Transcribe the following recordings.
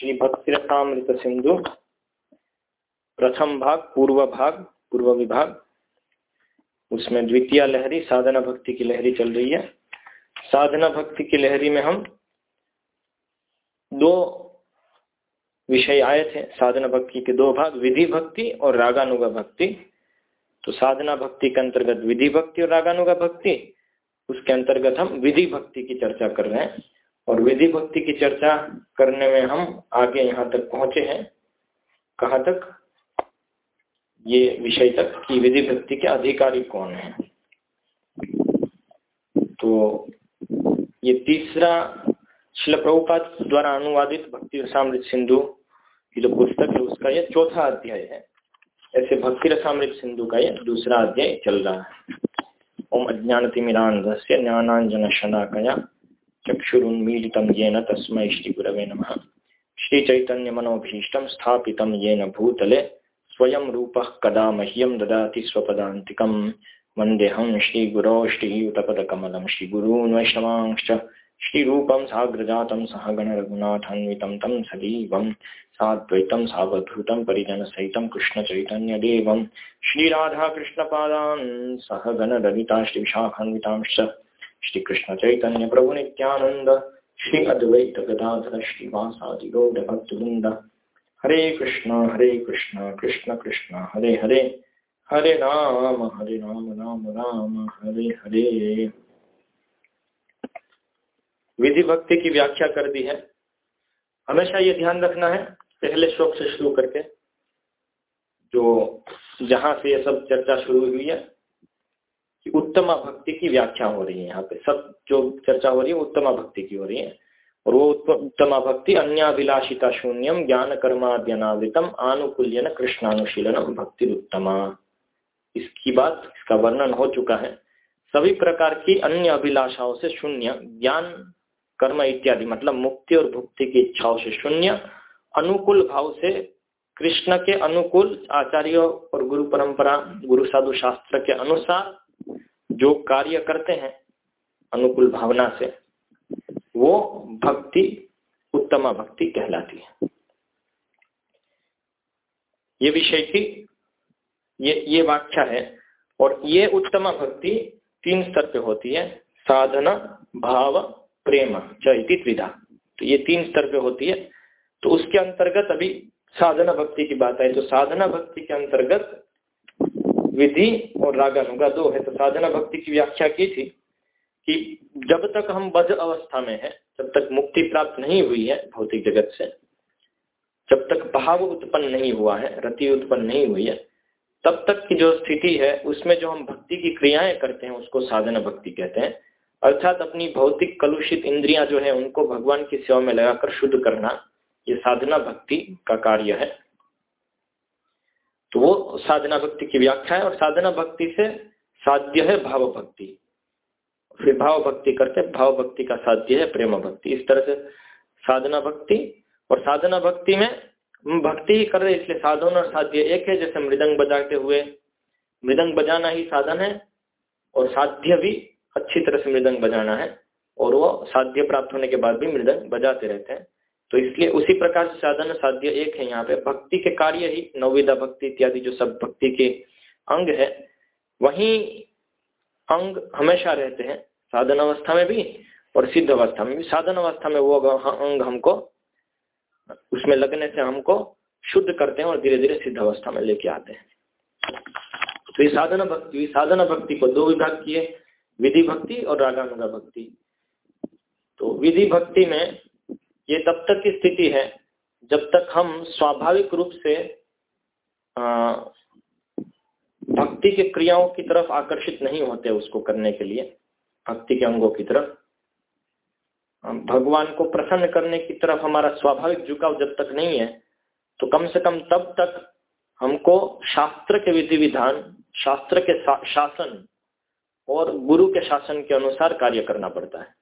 श्री भक्तिरसामृत सिंधु प्रथम भाग, पूर्व भाग, पूर्व विभाग। उसमें द्वितीय लहरी, साधना भक्ति की लहरी चल रही है। साधना भक्ति की लहरी में हम दो विषय आए थे, साधना भक्ति के दो भाग, विधि भक्ति और रागानुगा भक्ति। तो साधना भक्ति के अंतर्गत विधि भक्ति और रागानुगा भक्ति, उसके अंतर्गत हम विधि भक्ति की चर्चा कर रहे हैं। और विधि भक्ति की चर्चा करने में हम आगे यहाँ तक पहुँचे हैं। कहा तक? ये विषय तक कि विधि भक्ति के अधिकारी कौन है? तो ये तीसरा शिल प्रभुपाद द्वारा अनुवादित भक्ति रसामृत सिंधु की जो पुस्तक है, उसका यह चौथा अध्याय है। ऐसे भक्ति रसामृत सिंधु का यह दूसरा अध्याय चल रहा है। ओम अज्ञानतिमिरान्धस्य ज्ञानाञ्जनशलाकया चक्षुरुन्मीलितं येन तस्मै श्रीगुरवे नमः। श्रीचैतन्यमनोभीष्टं स्थापितं येन भूतले, स्वयं रूपः कदा मह्यं ददाति स्वपदान्तिकं वन्देऽहं श्रीगुरो श्रीयुतपदकमलं श्रीगुरून् वैष्णवांश्च श्रीरूपं साग्रजातं सहगणरघुनाथान्वितं तं सजीवं साद्वैतं सावधूतं परिजनसहितं कृष्णचैतन्यदेवं। श्रीराधाकृष्णपादान् सहगणललिता श्रीविशाखान्वितांश्च श्रीकृष्णचैतन्यप्रभुनित्यानन्द श्री अद्वैत गदाधर श्रीवासादिगौरभक्तवृन्द हरे कृष्ण हरे कृष्ण कृष्ण कृष्ण, हरे हरे। हरे राम हरे राम राम राम हरे हरे। विधि भक्ति की व्याख्या कर दी है। हमेशा ये ध्यान रखना है, पहले श्लोक से शुरू करके, जो जहाँ से ये सब चर्चा शुरू हुई है कि उत्तम भक्ति की व्याख्या हो रही है यहाँ पे। सब जो चर्चा हो रही है उत्तम भक्ति की हो रही है। और वो उत्तम भक्ति अन्याभिलाषिता शून्यम ज्ञान कर्माद्यनावृतम आनुकूल्यन कृष्णानुशीलनम भक्ति उत्तमा इसकी बात, इसका वर्णन हो चुका है। सभी प्रकार की अन्य अभिलाषाओं से शून्य, ज्ञान, कर्म इत्यादि मतलब मुक्ति और भुक्ति की इच्छाओं से शून्य, अनुकूल भाव से कृष्ण के अनुकूल आचार्यों और गुरु परंपरा, गुरु साधु शास्त्र के अनुसार जो कार्य करते हैं अनुकूल भावना से, वो भक्ति, उत्तमा भक्ति कहलाती है। ये विषय की, ये ये व्याख्या है और ये उत्तमा भक्ति तीन स्तर पे होती है, साधना, भाव, प्रेम चैती त्रिधा तो ये तीन स्तर पे होती है। तो उसके अंतर्गत अभी साधना भक्ति की बात है तो साधना भक्ति के अंतर्गत विधि और रागानुगा दो है तो साधना भक्ति की व्याख्या की थी कि जब तक हम बद्ध अवस्था में है, जब तक मुक्ति प्राप्त नहीं हुई है भौतिक जगत से, जब तक भाव उत्पन्न नहीं हुआ है, रति उत्पन्न नहीं हुई है, तब तक की जो स्थिति है, उसमें जो हम भक्ति की क्रियाएँ करते हैं, उसको साधना भक्ति कहते हैं। अर्थात अपनी भौतिक कलुषित इंद्रियाँ जो है, उनको भगवान की सेवा में लगाकर शुद्ध करना, ये साधना भक्ति का कार्य है। साधना भक्ति की व्याख्या है और साधना भक्ति से साध्य है भाव भक्ति। फिर भाव भक्ति करते भाव भक्ति का साध्य है, प्रेम भक्ति। इस तरह से साधना भक्ति और साधना भक्ति में भक्ति ही कर रहे इसलिए साधन और साध्य एक है, जैसे मृदंग बजाते हुए। मृदंग बजाना ही साधन है और साध्य भी अच्छी तरह से मृदंग बजाना है और वो साध्य प्राप्त होने के बाद भी मृदंग बजाते रहते हैं। तो इसलिए उसी प्रकार से साधन साध्य एक है यहाँ पे। भक्ति के कार्य ही नवविधा भक्ति इत्यादि जो सब भक्ति के अंग है, वही अंग हमेशा रहते हैं साधन अवस्था में भी और सिद्ध अवस्था में भी। साधन अवस्था में वो अंग हमको, उसमें लगने से हमको शुद्ध करते हैं और धीरे धीरे सिद्ध अवस्था में लेके आते हैं। तो ये साधना भक्ति साधना भक्ति को दो विभाग किए, विधि भक्ति और रागानुगा भक्ति। तो विधि भक्ति में ये तब तक की स्थिति है जब तक हम स्वाभाविक रूप से भक्ति के क्रियाओं की तरफ़ आकर्षित नहीं होते उसको करने के लिए, भक्ति के अंगों की तरफ़। भगवान को प्रसन्न करने की तरफ़ हमारा स्वाभाविक झुकाव जब तक नहीं है तो कम से कम तब तक हमको शास्त्र के विधि विधान, शास्त्र के शासन और गुरु के शासन के अनुसार कार्य करना पड़ता है।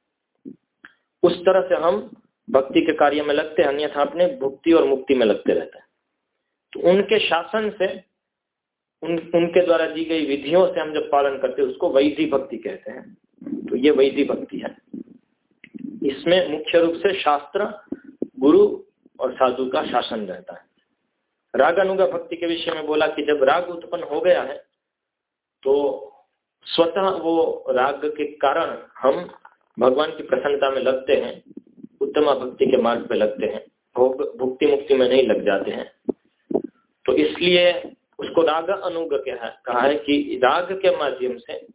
उस तरह से हम भक्ति के कार्य में लगते हैं, अन्यथा अपने भुक्ति और मुक्ति में लगते रहते हैं। तो उनके शासन से, उन, उनके द्वारा दी गई विधियों से हम जब पालन करते हैं, उसको वैधि भक्ति कहते हैं। तो ये वैधि भक्ति है। इसमें मुख्य रूप से शास्त्र, गुरु और साधु का शासन रहता है। राग अनुगा भक्ति के विषय में बोला कि जब राग उत्पन्न हो गया है तो स्वतः वो राग के कारण हम भगवान की प्रसन्नता में लगते हैं। उत्तम भक्ति के मार्ग पे लगते हैं, भोग, भुक्ति मुक्ति में नहीं लग जाते हैं। तो इसलिए उसको राग अनुग कहा है कि राग के माध्यम से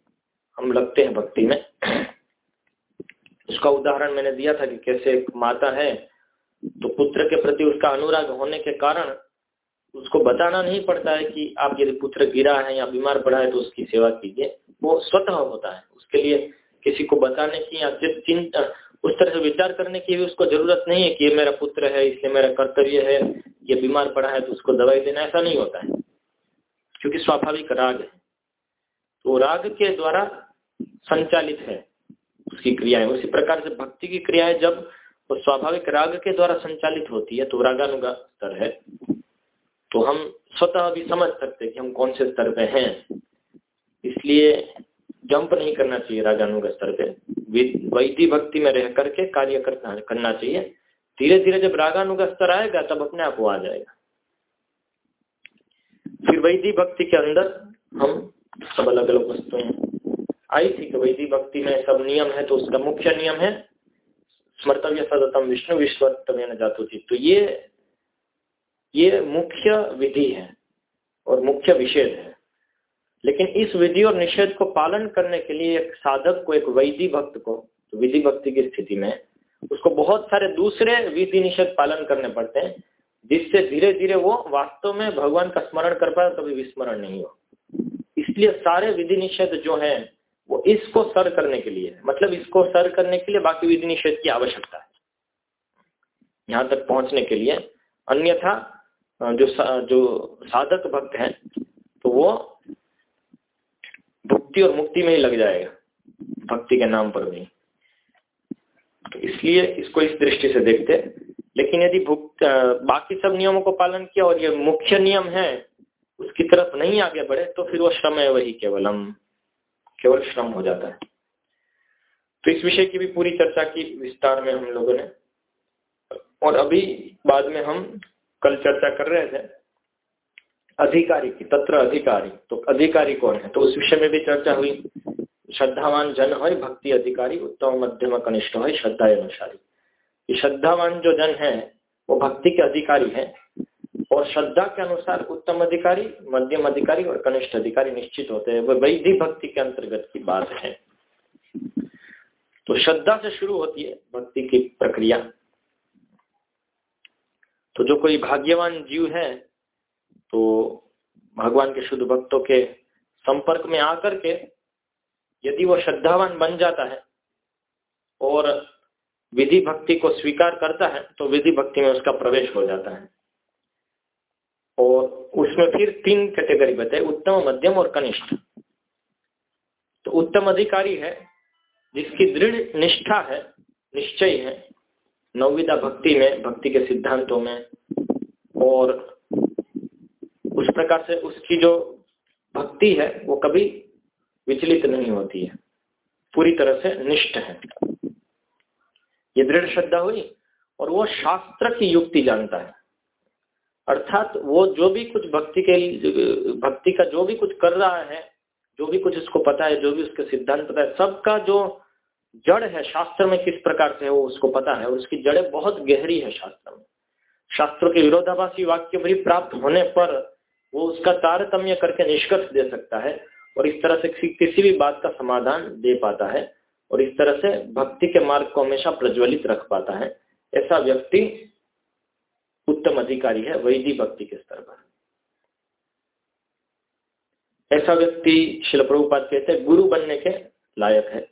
हम लगते हैं भक्ति में। उसका उदाहरण मैंने दिया था कि कैसे एक माता है तो पुत्र के प्रति उसका अनुराग होने के कारण उसको बताना नहीं पड़ता है कि आप यदि पुत्र गिरा है या बीमार पड़ा है तो उसकी सेवा कीजिए। वो स्वतः होता है। उसके लिए किसी को बताने की या चिंता उस तरह से विचार करने की भी उसको ज़रूरत नहीं है कि ये मेरा पुत्र है, इसलिए मेरा कर्तव्य है, ये बीमार पड़ा है तो उसको दवाई देना, ऐसा नहीं होता है। क्योंकि स्वाभाविक राग है। तो राग के द्वारा संचालित है उसकी क्रियाएँ। उसी प्रकार से भक्ति की क्रियाएँ जब वो स्वाभाविक राग के द्वारा संचालित होती है तो रागानुगा स्तर है। तो हम स्वतः भी समझ सकते हैं कि हम कौन से स्तर पे हैं। इसलिए जंप नहीं करना चाहिए रागानुग स्तर पे। वैदिक भक्ति में रह करके कार्य करना करना चाहिए। धीरे धीरे जब रागानुग स्तर आएगा, तब अपने आप वो आ जाएगा। फिर वैदिक भक्ति के अंदर हम सब अलग अलग वस्तुएँ आई थी कि वैदिक भक्ति में सब नियम है तो उसका मुख्य नियम है स्मर्तव्य सदतम विष्णु विश्वतव्य जातु थी। तो ये ये मुख्य विधि है और मुख्य विषय है। लेकिन इस विधि और निषेध को पालन करने के लिए एक साधक को एक वैधि भक्त को तो विधि भक्ति की स्थिति में उसको बहुत सारे दूसरे विधि निषेध पालन करने पड़ते हैं जिससे धीरे धीरे वो वास्तव में भगवान का स्मरण कर पाए कभी विस्मरण नहीं हो। इसलिए सारे विधि निषेध जो है वो इसको सर करने के लिए मतलब इसको सर करने के लिए बाकी विधि निषेध की आवश्यकता है। यहाँ तक पहुँचने के लिए अन्यथा जो सा, जो साधक भक्त है तो वो भक्ति और मुक्ति में ही लग जाएगा। भक्ति के नाम पर भी तो इसलिए इसको इस दृष्टि से देखते लेकिन यदि बाकी सब नियमों को पालन किया और ये मुख्य नियम है, उसकी तरफ़ नहीं आगे बढ़े तो फिर वो श्रम है वही केवलम। केवल श्रम हो जाता है। तो इस विषय की भी पूरी चर्चा की विस्तार में हम लोगों ने। और अभी बाद में हम कल चर्चा कर रहे थे। अधिकारी की, तत्र अधिकारी तो अधिकारी कौन है? तो उस विषय में भी चर्चा हुई। श्रद्धावान जन है भक्ति अधिकारी, उत्तम मध्यम कनिष्ठ है श्रद्धा अनुसारी श्रद्धावान जो जन है, वो भक्ति के अधिकारी है। और श्रद्धा के अनुसार उत्तम अधिकारी, मध्यम अधिकारी और कनिष्ठ अधिकारी निश्चित होते हैं। वह वैधि भक्ति के अंतर्गत की बात है। तो श्रद्धा से शुरू होती है भक्ति की प्रक्रिया। तो जो कोई भाग्यवान जीव है तो भगवान के शुद्ध भक्तों के संपर्क में आकर के यदि वो श्रद्धावान बन जाता है और विधि भक्ति को स्वीकार करता है तो विधि भक्ति में उसका प्रवेश हो जाता है। और उसमें फिर तीन कैटेगरी बताए, उत्तम, मध्यम और कनिष्ठ। तो उत्तम अधिकारी है, जिसकी दृढ़ निष्ठा है, निश्चय है नवविदा भक्ति में, भक्ति के सिद्धांतों में, और प्रकार से उसकी जो भक्ति है, वो कभी विचलित नहीं होती है। पूरी तरह से निष्ठ है। ये दृढ़ श्रद्धा हुई और वो शास्त्र की युक्ति जानता है। अर्थात वो जो भी कुछ भक्ति के भक्ति का जो भी कुछ कर रहा है, जो भी कुछ उसको पता है, जो भी उसके सिद्धांत पता है, सबका जो जड़ है शास्त्र में किस प्रकार से है, वो उसको पता है। और उसकी जड़ें बहुत गहरी है शास्त्र में। शास्त्रों के विरोधाभासी वाक्य भी प्राप्त होने पर वो उसका तारतम्य करके निष्कर्ष दे सकता है और इस तरह से किसी भी बात का समाधान दे पाता है और इस तरह से भक्ति के मार्ग को हमेशा प्रज्वलित रख पाता है। ऐसा व्यक्ति उत्तम अधिकारी है वैधि भक्ति के स्तर पर। ऐसा व्यक्ति शिल प्रभुपाद कहते हैं, गुरु बनने के लायक है।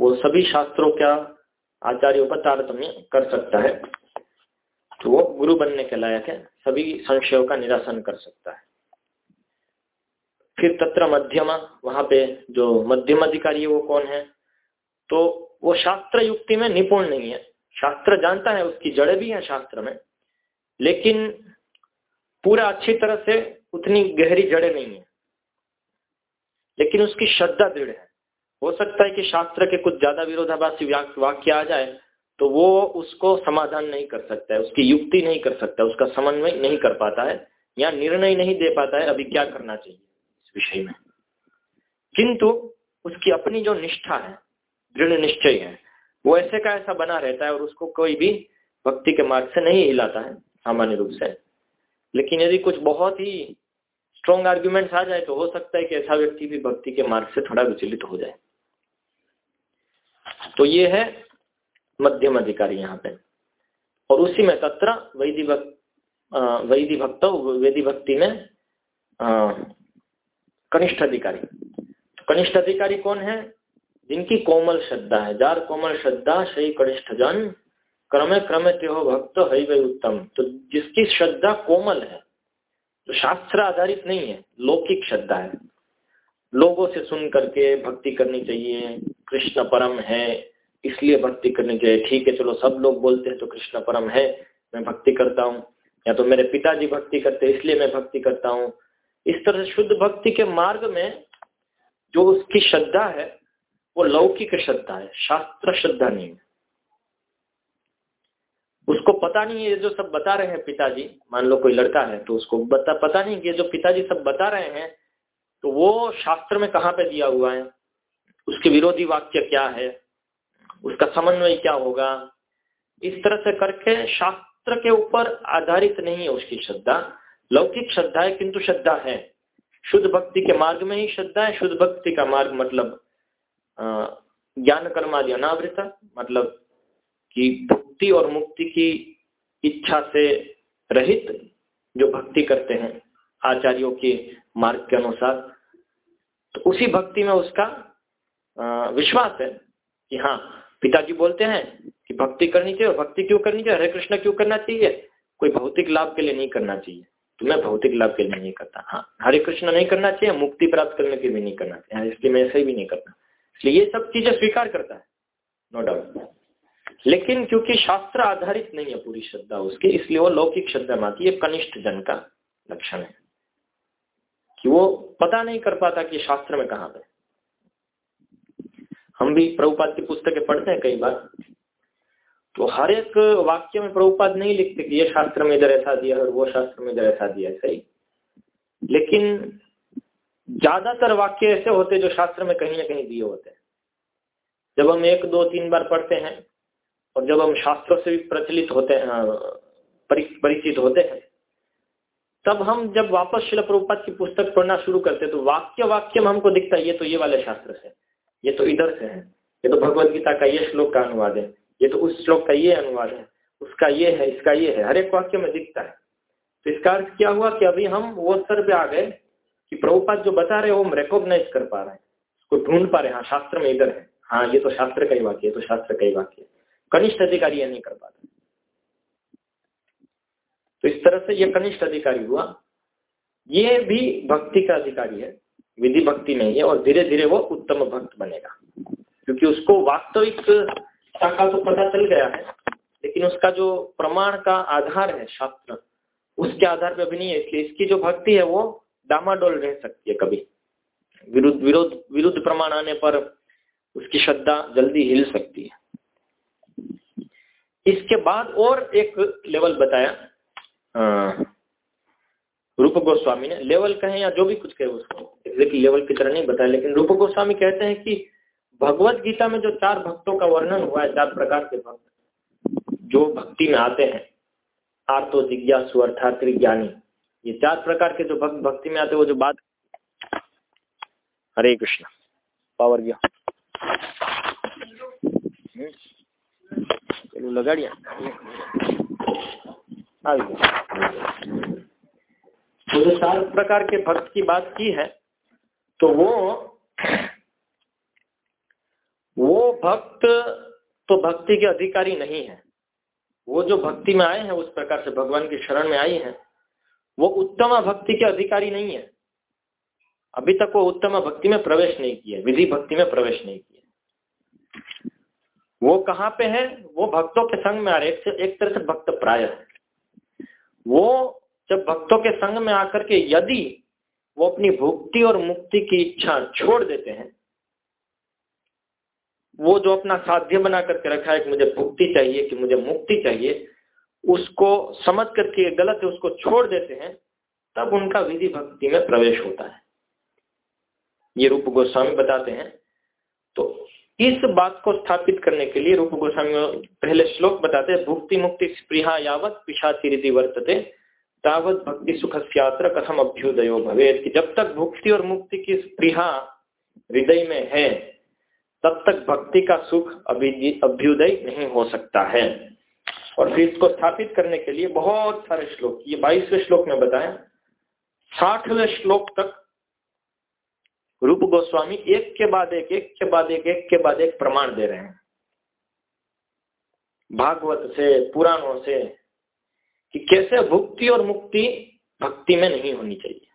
वो सभी शास्त्रों का आचार्यों पर तारतम्य कर सकता है। तो वो गुरु बनने के लायक है, सभी संशयों का निरासन कर सकता है। फिर तत्र मध्यमा, वहाँ पे जो मध्यम अधिकारी है वो कौन है तो वो शास्त्र युक्ति में निपुण नहीं है। शास्त्र जानता है, उसकी जड़े भी है शास्त्र में, लेकिन पूरा अच्छी तरह से उतनी गहरी जड़े नहीं है। लेकिन उसकी श्रद्धा दृढ़ है। हो सकता है कि शास्त्र के कुछ ज़्यादा विरोधाभासी वाक्य आ जाए तो वो उसको समाधान नहीं कर सकता है, उसकी युक्ति नहीं कर सकता, उसका समन्वय नहीं कर पाता है, या निर्णय नहीं दे पाता है, अभी क्या करना चाहिए इस विषय में। किंतु उसकी अपनी जो निष्ठा है, दृढ़ निश्चय है, वो ऐसे का ऐसा बना रहता है और उसको कोई भी भक्ति के मार्ग से नहीं हिलाता है, सामान्य रूप से। लेकिन यदि कुछ बहुत ही स्ट्रॉन्ग आर्ग्यूमेंट्स आ जाए तो हो सकता है कि ऐसा व्यक्ति भी भक्ति के मार्ग से थोड़ा विचलित हो जाए। तो ये है मध्यम अधिकारी यहाँ पे। और उसी में तत्र वैदि वैदि भक्त, वेदी भक्ति में कनिष्ठ अधिकारी। तो कनिष्ठ अधिकारी कौन है? जिनकी कोमल श्रद्धा है। जार कोमल श्रद्धा सही कनिष्ठ जन, क्रमे क्रमे त्यो भक्त, है वे उत्तम। तो जिसकी श्रद्धा कोमल है तो शास्त्र आधारित नहीं है, लौकिक श्रद्धा है। लोगों से सुन करके भक्ति करनी चाहिए, कृष्ण परम है इसलिए भक्ति करनी चाहिए ठीक है, चलो सब लोग बोलते हैं तो कृष्ण परम है, मैं भक्ति करता हूँ। या तो मेरे पिताजी भक्ति करते इसलिए मैं भक्ति करता हूँ। इस तरह से शुद्ध भक्ति के मार्ग में जो उसकी श्रद्धा है, वो लौकिक श्रद्धा है, शास्त्र श्रद्धा नहीं है। उसको पता नहीं है जो सब बता रहे हैं पिताजी। मान लो कोई लड़का है तो उसको बता, पता नहीं कि जो पिताजी सब बता रहे हैं तो वो शास्त्र में कहाँ पे दिया हुआ है? उसके विरोधी वाक्य क्या है? उसका समन्वय क्या होगा? इस तरह से करके शास्त्र के ऊपर आधारित नहीं है उसकी श्रद्धा। लौकिक श्रद्धा है, किंतु श्रद्धा है। शुद्ध भक्ति के मार्ग में ही श्रद्धा है। शुद्ध भक्ति का मार्ग मतलब ज्ञान कर्मादि अनावृत मतलब कि भक्ति और मुक्ति की इच्छा से रहित जो भक्ति करते हैं आचार्यों के मार्ग के अनुसार। तो उसी भक्ति में उसका विश्वास है कि हाँ पिताजी बोलते हैं कि भक्ति करनी चाहिए और भक्ति क्यों करनी चाहिए? हरे कृष्ण क्यों करना चाहिए? कोई भौतिक लाभ के लिए नहीं करना चाहिए। तो मैं भौतिक लाभ के लिए नहीं करता। हाँ हरे कृष्ण नहीं करना चाहिए मुक्ति प्राप्त करने के लिए नहीं करना चाहिए। हाँ, इसलिए मैं ऐसे भी नहीं करता। इसलिए ये सब चीज़ें स्वीकार करता है। नो डाउट लेकिन क्योंकि शास्त्र आधारित नहीं है पूरी श्रद्धा उसकी इसलिए वो लौकिक श्रद्धा माती है कनिष्ठ जन का लक्षण है। कि वो पता नहीं कर पाता कि शास्त्र में कहा पे हम भी प्रभुपाद की पुस्तकें पढ़ते हैं कई बार। तो हर एक वाक्य में प्रभुपाद नहीं लिखते कि ये शास्त्र में इधर ऐसा दिया और वो शास्त्र में इधर ऐसा दिया सही। लेकिन ज़्यादातर वाक्य ऐसे होते जो शास्त्र में कहीं ना कहीं दिए होते हैं। जब हम एक, दो, तीन बार पढ़ते हैं और जब हम शास्त्रों से भी प्रचलित होते हैं परिचित होते हैं, तब हम जब वापस शिल प्रभुपाद की पुस्तक पढ़ना शुरू करते तो वाक्य वाक्य में हमको दिखता है, ये तो ये वाले शास्त्र से ये तो इधर से है। ये तो भगवत गीता का ये श्लोक का अनुवाद है। ये तो उस श्लोक का ये अनुवाद है। उसका ये है, इसका ये है। हर एक वाक्य में दिखता है। तो इसका अर्थ क्या हुआ कि अभी हम वो स्तर पे आ गए कि प्रभुपाद जो बता रहे हैं, वो हम रिकॉग्नाइज कर पा रहे हैं। उसको ढूंढ पा रहे हैं। हाँ शास्त्र में इधर है। हाँ ये तो शास्त्र का ही वाक्य है तो शास्त्र का ही वाक्य है। कनिष्ठ अधिकारी ये नहीं कर पा पाते तो इस तरह से ये कनिष्ठ अधिकारी हुआ। ये भी भक्ति का अधिकारी है। विधि भक्ति नहीं है और धीरे धीरे वो उत्तम भक्त बनेगा। क्योंकि उसको वास्तविक शाखा तो पता चल गया है, लेकिन उसका जो प्रमाण का आधार है शास्त्र, उसके आधार पर अभी नहीं है, इसलिए इसकी जो भक्ति है वो डामाडोल रह सकती है कभी। विरुद्ध, विरोध, विरुद्ध प्रमाण आने पर उसकी श्रद्धा जल्दी हिल सकती है। इसके बाद और एक लेवल बताया रूप गोस्वामी ने लेवल कहे या जो भी कुछ कहे उसको। एग्जैक्टली लेवल की तरह नहीं बताया, लेकिन रूप गोस्वामी कहते हैं कि भगवत गीता में जो चार भक्तों का वर्णन हुआ है, चार प्रकार के भक्त, जो भक्ति में आते हैं, आर्तो, जिज्ञासु अर्थात ज्ञानी ये चार प्रकार के जो भक्त भक्ति में आते हैं, वो जो बात हरे कृष्ण, पावर गया। लगा तो जो चार प्रकार के भक्त की बात की है तो वो वो भक्त तो भक्ति के अधिकारी नहीं है। वो जो भक्ति में आए हैं, उस प्रकार से भगवान की शरण में आई हैं, वो उत्तम भक्ति के अधिकारी नहीं है। अभी तक वो उत्तम भक्ति में प्रवेश नहीं किए विधि भक्ति में प्रवेश नहीं किए वो कहाँ पे है? वो भक्तों के संग में आ रहे एक तरह से भक्त प्राय है। वो जब भक्तों के संग में आकर के यदि वो अपनी भुक्ति और मुक्ति की इच्छा छोड़ देते हैं, वो जो अपना साध्य बना करके रखा है कि मुझे भुक्ति चाहिए, कि मुझे मुक्ति चाहिए, उसको समझ करके, गलत है, उसको छोड़ देते हैं, तब उनका विधि भक्ति में प्रवेश होता है। ये रूप गोस्वामी बताते हैं। तो इस बात को स्थापित करने के लिए रूप गोस्वामी पहले श्लोक बताते हैं, भुक्ति मुक्ति स्पृहा यावत पिशाचिरिति वर्तते। तावत भक्ति सुख स्यात्र कथम अभ्युदयो भवे कि जब तक भुक्ति और मुक्ति की स्पृहा हृदय में है, तब तक भक्ति का सुख अभ्युदय नहीं हो सकता है। और फिर इसको स्थापित करने के लिए बहुत सारे श्लोक, ये बाईसवें श्लोक में बताया। साठवें श्लोक तक रूप गोस्वामी एक के बाद एक एक के बाद एक एक के बाद एक प्रमाण दे रहे हैं। भागवत से, पुराणों से कि कैसे भुक्ति और मुक्ति भक्ति में नहीं होनी चाहिए।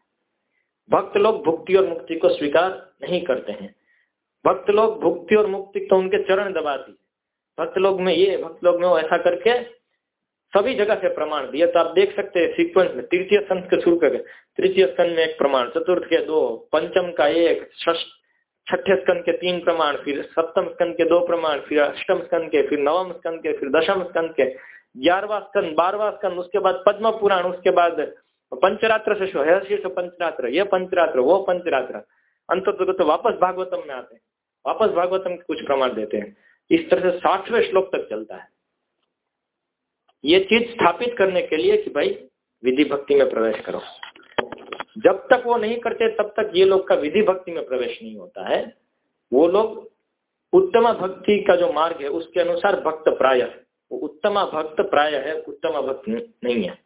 भक्त लोग भुक्ति और मुक्ति को स्वीकार नहीं करते हैं। भक्त लोग भुक्ति और मुक्ति तो उनके चरण दबाती भक्त लोग में ये, भक्त लोग में वो ऐसा करके सभी जगह से प्रमाण दिया। तो आप देख सकते हैं सीक्वेंस में, तृतीय स्कंद के शुरू करके, तृतीय स्कंद में एक प्रमाण, चतुर्थ के दो, पंचम का एक छठे स्कंद के तीन प्रमाण, फिर सप्तम स्कंद के दो प्रमाण, फिर अष्टम स्कंद के, फिर नवम स्कंद के, फिर दशम स्कंद के। ग्यारहवा स्कंद, बारहवा स्कंद, उसके बाद पद्म पुराण, उसके बाद पंचरात्र से शीर्ष पंचरात्र, ये पंचरात्र, वो पंचरात्र। अंत तो वापस भागवतम में आते हैं। वापस भागवतम के कुछ प्रमाण देते हैं। इस तरह से साठवें श्लोक तक चलता है। ये चीज़ स्थापित करने के लिए कि भाई विधि भक्ति में प्रवेश करो। जब तक वो नहीं करते, तब तक ये लोग का विधि भक्ति में प्रवेश नहीं होता है। वो लोग उत्तम भक्ति का जो मार्ग है, उसके अनुसार भक्त प्राय है वो उत्तम भक्त प्राय है, उत्तम भक्त नहीं है।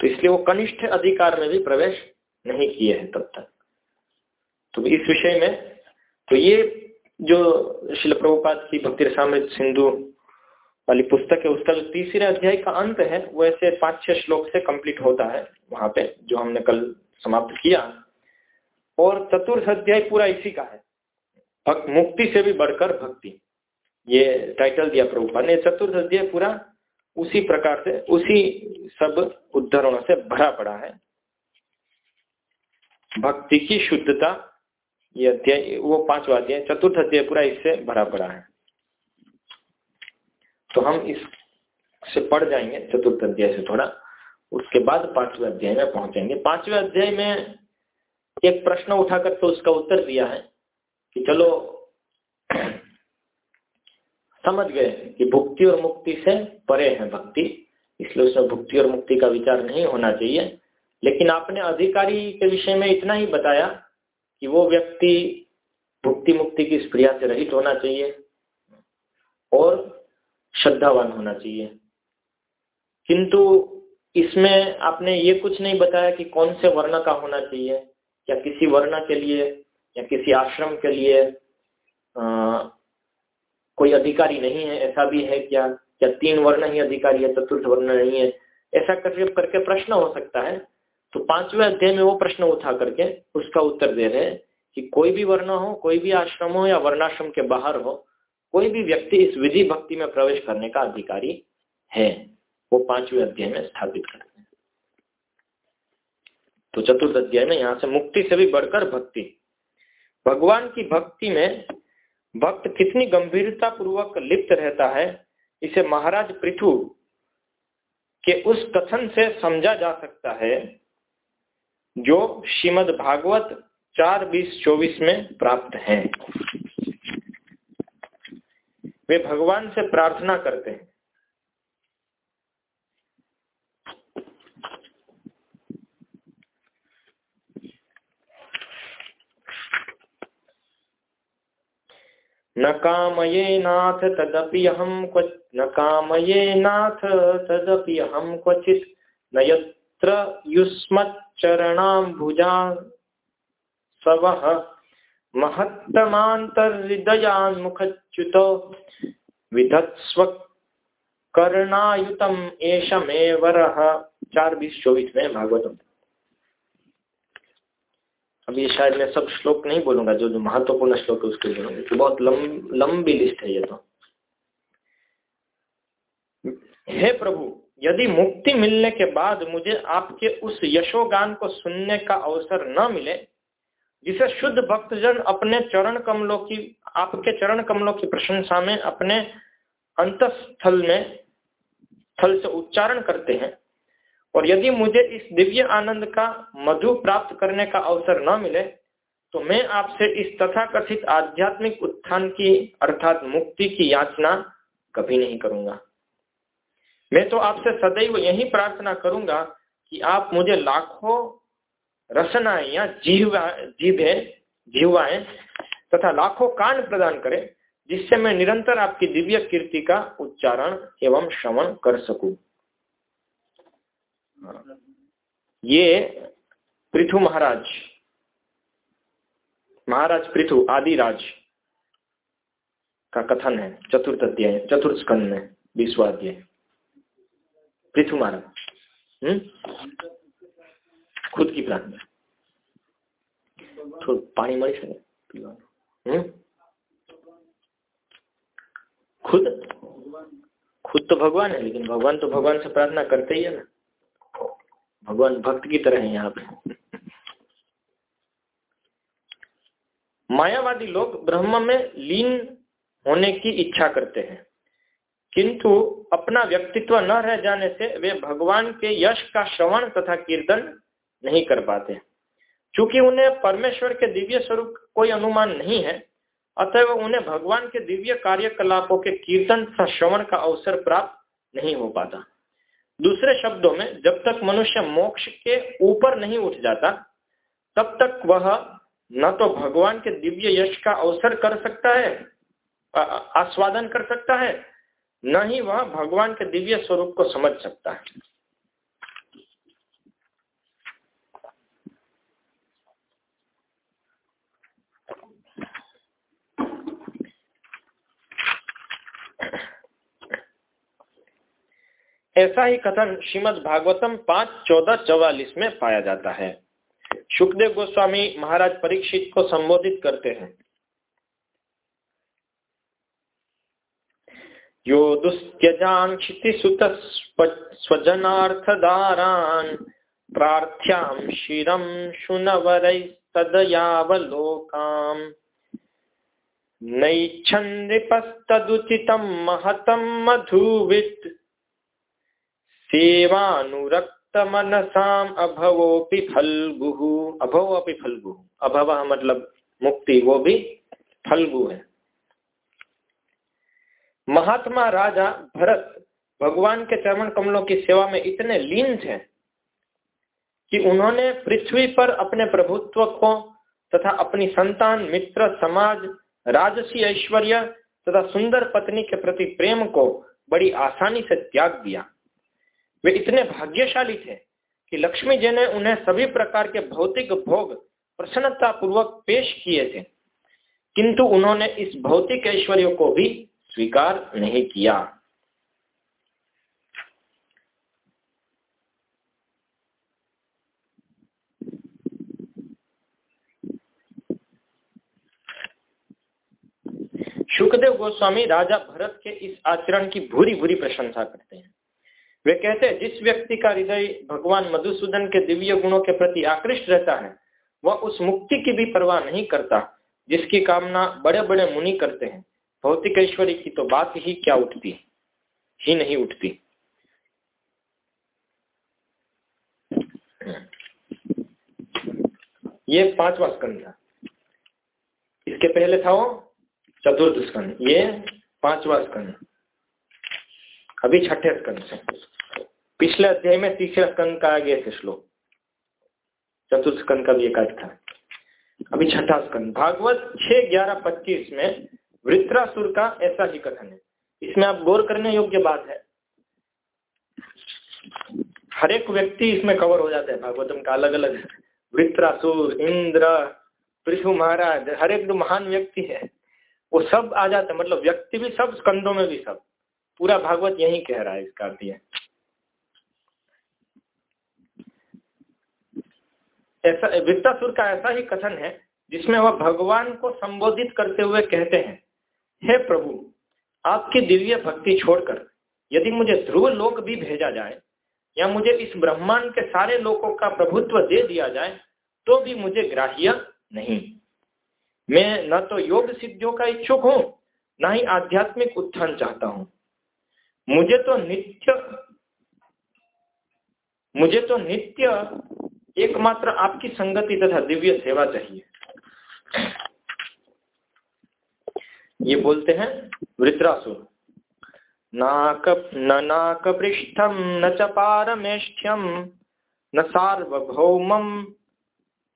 तो इसलिए वो कनिष्ठ अधिकार में भी प्रवेश नहीं किए हैं तब तक। तो इस विषय में तो ये जो शिल प्रभुपाद की भक्ति रसामृत सिंधु वाली पुस्तक है, उसका जो तीसरे अध्याय का अंत है, वो ऐसे पाँच, छह श्लोक से कंप्लीट होता है वहाँ पे, जो हमने कल समाप्त किया। और चतुर्थ अध्याय पूरा इसी का है। मुक्ति से भी बढ़कर भक्ति। ये टाइटल दिया प्रभुपाद ने चतुर्थ अध्याय पूरा, उसी प्रकार से, उसी सब उद्धरणों से भरा पड़ा है। भक्ति की शुद्धता, ये अध्याय, वो पांचवा अध्याय चतुर्थ अध्याय पूरा इससे भरा पड़ा है। तो हम इस से पढ़ जाएँगे चतुर्थ अध्याय से थोड़ा। उसके बाद पाँचवें अध्याय में पहुँचेंगे। पाँचवें अध्याय में एक प्रश्न उठाकर तो उसका उत्तर दिया है कि चलो समझ गए कि भुक्ति और मुक्ति से परे है भक्ति, इसलिए उसमें भुक्ति और मुक्ति का विचार नहीं होना चाहिए। लेकिन आपने अधिकारी के विषय में इतना ही बताया कि वो व्यक्ति भुक्ति मुक्ति की स्प्रिया से रहित होना चाहिए और श्रद्धावान होना चाहिए। किंतु इसमें आपने ये कुछ नहीं बताया कि कौन से वर्ण का होना चाहिए, या किसी वर्ण के लिए, या किसी आश्रम के लिए कोई अधिकारी नहीं है, ऐसा भी है क्या? क्या तीन वर्ण ही अधिकारी है, चतुर्थ वर्ण नहीं है? ऐसा करके करके प्रश्न हो सकता है। तो पाँचवें अध्याय में वो प्रश्न उठा करके उसका उत्तर दे रहे हैं कि कोई भी वर्ण हो, कोई भी आश्रम हो या वर्णाश्रम के बाहर हो, कोई भी व्यक्ति इस विधि भक्ति में प्रवेश करने का अधिकारी है। वो पाँचवें अध्याय में स्थापित करते हैं। तो चतुर्थ अध्याय में यहाँ से मुक्ति से भी बढ़कर भक्ति। भगवान की भक्ति में भक्त कितनी गंभीरता पूर्वक लिप्त रहता है, इसे महाराज पृथु के उस कथन से समझा जा सकता है, जो श्रीमद भागवत चार बीस चौबीस में प्राप्त है। वे भगवान से प्रार्थना करते हैं। न कामये नाथ तदपि अहम क्व न कामये नाथ तदपि अहम क्वचित न यत्र युष्मच्चरणाम्बुजा सवः महत्तमान्तर्हृदयान्मुखच्युतो विधत्स्व कर्णायुतम एशमेवरः चार बीस चौबीस में भागवतम। अब ये शायद मैं सब श्लोक नहीं बोलूँगा जो जो महत्वपूर्ण श्लोक है उसके बोलूँगा तो बहुत लंब, लंबी लिस्ट है ये तो। हे प्रभु यदि मुक्ति मिलने के बाद मुझे आपके उस यशोगान को सुनने का अवसर न मिले जिसे शुद्ध भक्तजन अपने चरण कमलों की आपके चरण कमलों की प्रशंसा में अपने अंतस्थल में स्थल से उच्चारण करते हैं और यदि मुझे इस दिव्य आनंद का मधु प्राप्त करने का अवसर न मिले तो मैं आपसे इस तथाकथित आध्यात्मिक उत्थान की, अर्थात मुक्ति की याचना कभी नहीं करूँगा। मैं तो आपसे सदैव यही प्रार्थना करूँगा कि आप मुझे लाखों रसनाएँ या जीवा, जीभे, जीवाएँ तथा लाखों कान प्रदान करें, जिससे मैं निरंतर आपकी दिव्य कीर्ति का उच्चारण एवं श्रवण कर सकूँ। ये पृथु महाराज महाराज पृथु आदिराज का कथन है, चतुर्थ अध्याय, चतुर्थ स्कंद में विश्वाध्याय पृथु महाराज हम्म? खुद की प्रार्थना। थोड़ा पानी मरी सके हम्म? खुद? खुद तो भगवान है, लेकिन भगवान तो भगवान से प्रार्थना करते ही है ना। भगवान भक्त की तरह है यहाँ पे। मायावादी लोग ब्रह्म में लीन होने की इच्छा करते हैं, किंतु अपना व्यक्तित्व न रह जाने से वे भगवान के यश का श्रवण तथा कीर्तन नहीं कर पाते। चूँकि उन्हें परमेश्वर के दिव्य स्वरूप कोई अनुमान नहीं है अतः उन्हें भगवान के दिव्य कार्यकलापों के कीर्तन तथा श्रवण का अवसर प्राप्त नहीं हो पाता। दूसरे शब्दों में, जब तक मनुष्य मोक्ष के ऊपर नहीं उठ जाता, तब तक वह न तो भगवान के दिव्य यश का अवसर कर सकता है आस्वादन कर सकता है, न ही वह भगवान के दिव्य स्वरूप को समझ सकता है। ऐसा ही कथन श्रीमद भागवतम पाँच चौदह चौवालीस में पाया जाता है। सुखदेव गोस्वामी महाराज परीक्षित को संबोधित करते हैं। यो दुस्त्यजान क्षितिसुत स्वजनार्थदारान् प्रार्थ्यां शिरं शुनवरैस्तदयावलोकाम्। नैच्छन्नृपस्तदुचितं महतं मधुवित् सेवानुरक्त मनसाम अभवोपि फलगु। अभव अपि फलगु। अभव मतलब मुक्ति, वो भी फलगु है। महात्मा राजा भरत भगवान के चरण कमलों की सेवा में इतने लीन थे कि उन्होंने पृथ्वी पर अपने प्रभुत्व को तथा अपनी संतान, मित्र, समाज, राजसी, ऐश्वर्य तथा सुंदर पत्नी के प्रति प्रेम को बड़ी आसानी से त्याग दिया। वे इतने भाग्यशाली थे कि लक्ष्मी जी ने उन्हें सभी प्रकार के भौतिक भोग प्रसन्नता पूर्वक पेश किए थे। किंतु उन्होंने इस भौतिक ऐश्वर्य को भी स्वीकार नहीं किया। सुखदेव गोस्वामी राजा भरत के इस आचरण की भूरी भूरी प्रशंसा करते हैं। वे कहते हैं, जिस व्यक्ति का हृदय भगवान मधुसूदन के दिव्य गुणों के प्रति आकृष्ट रहता है, वह उस मुक्ति की भी परवाह नहीं करता, जिसकी कामना बड़े बड़े मुनि करते हैं। भौतिक ऐश्वर्य की तो बात ही क्या उठती? ही नहीं उठती। ये पांचवा स्कंद था। इसके पहले था वो चतुर्थ स्कंद ये पांचवा स्कंद अभी छठे स्कंद से। पिछले अध्याय में तीसरे स्कंद का आगे थे श्लोक। चतुर्थ स्कंद का भी एक अर्थ था अभी छठा स्कंद। भागवत छह, ग्यारह, पच्चीस में वृत्रासुर का ऐसा ही कथन है। इसमें आप गौर करने योग्य बात है। हर एक व्यक्ति इसमें कवर हो जाता है। भागवतम का अलग अलग वृत्रासुर, इंद्र पृथु महाराज, हर एक जो महान व्यक्ति है, वो सब आ जाते हैं। मतलब व्यक्ति भी सब, स्कंदों में भी सब। पूरा भागवत यही कह रहा है इसका अर्थ ऐसा, वित्तासुर का ऐसा ही कथन है, जिसमें वह भगवान को संबोधित करते हुए कहते हैं, हे प्रभु, आपकी दिव्य भक्ति छोड़कर यदि मुझे ध्रुव लोक भी भेजा जाए, या मुझे इस ब्रह्मांड के सारे लोगों का प्रभुत्व दे दिया जाए तो भी मुझे ग्राह्य नहीं। मैं न तो योग सिद्धियों का इच्छुक हूँ, न ही आध्यात्मिक उत्थान चाहता हूँ। मुझे तो नित्य, मुझे तो नित्य एकमात्र आपकी संगति तथा दिव्य सेवा चाहिए। ये बोलते हैं वृत्रासुर नाक, न नाक पृष्ठम न च पारमेष्ठ्यम न सार्वभौमम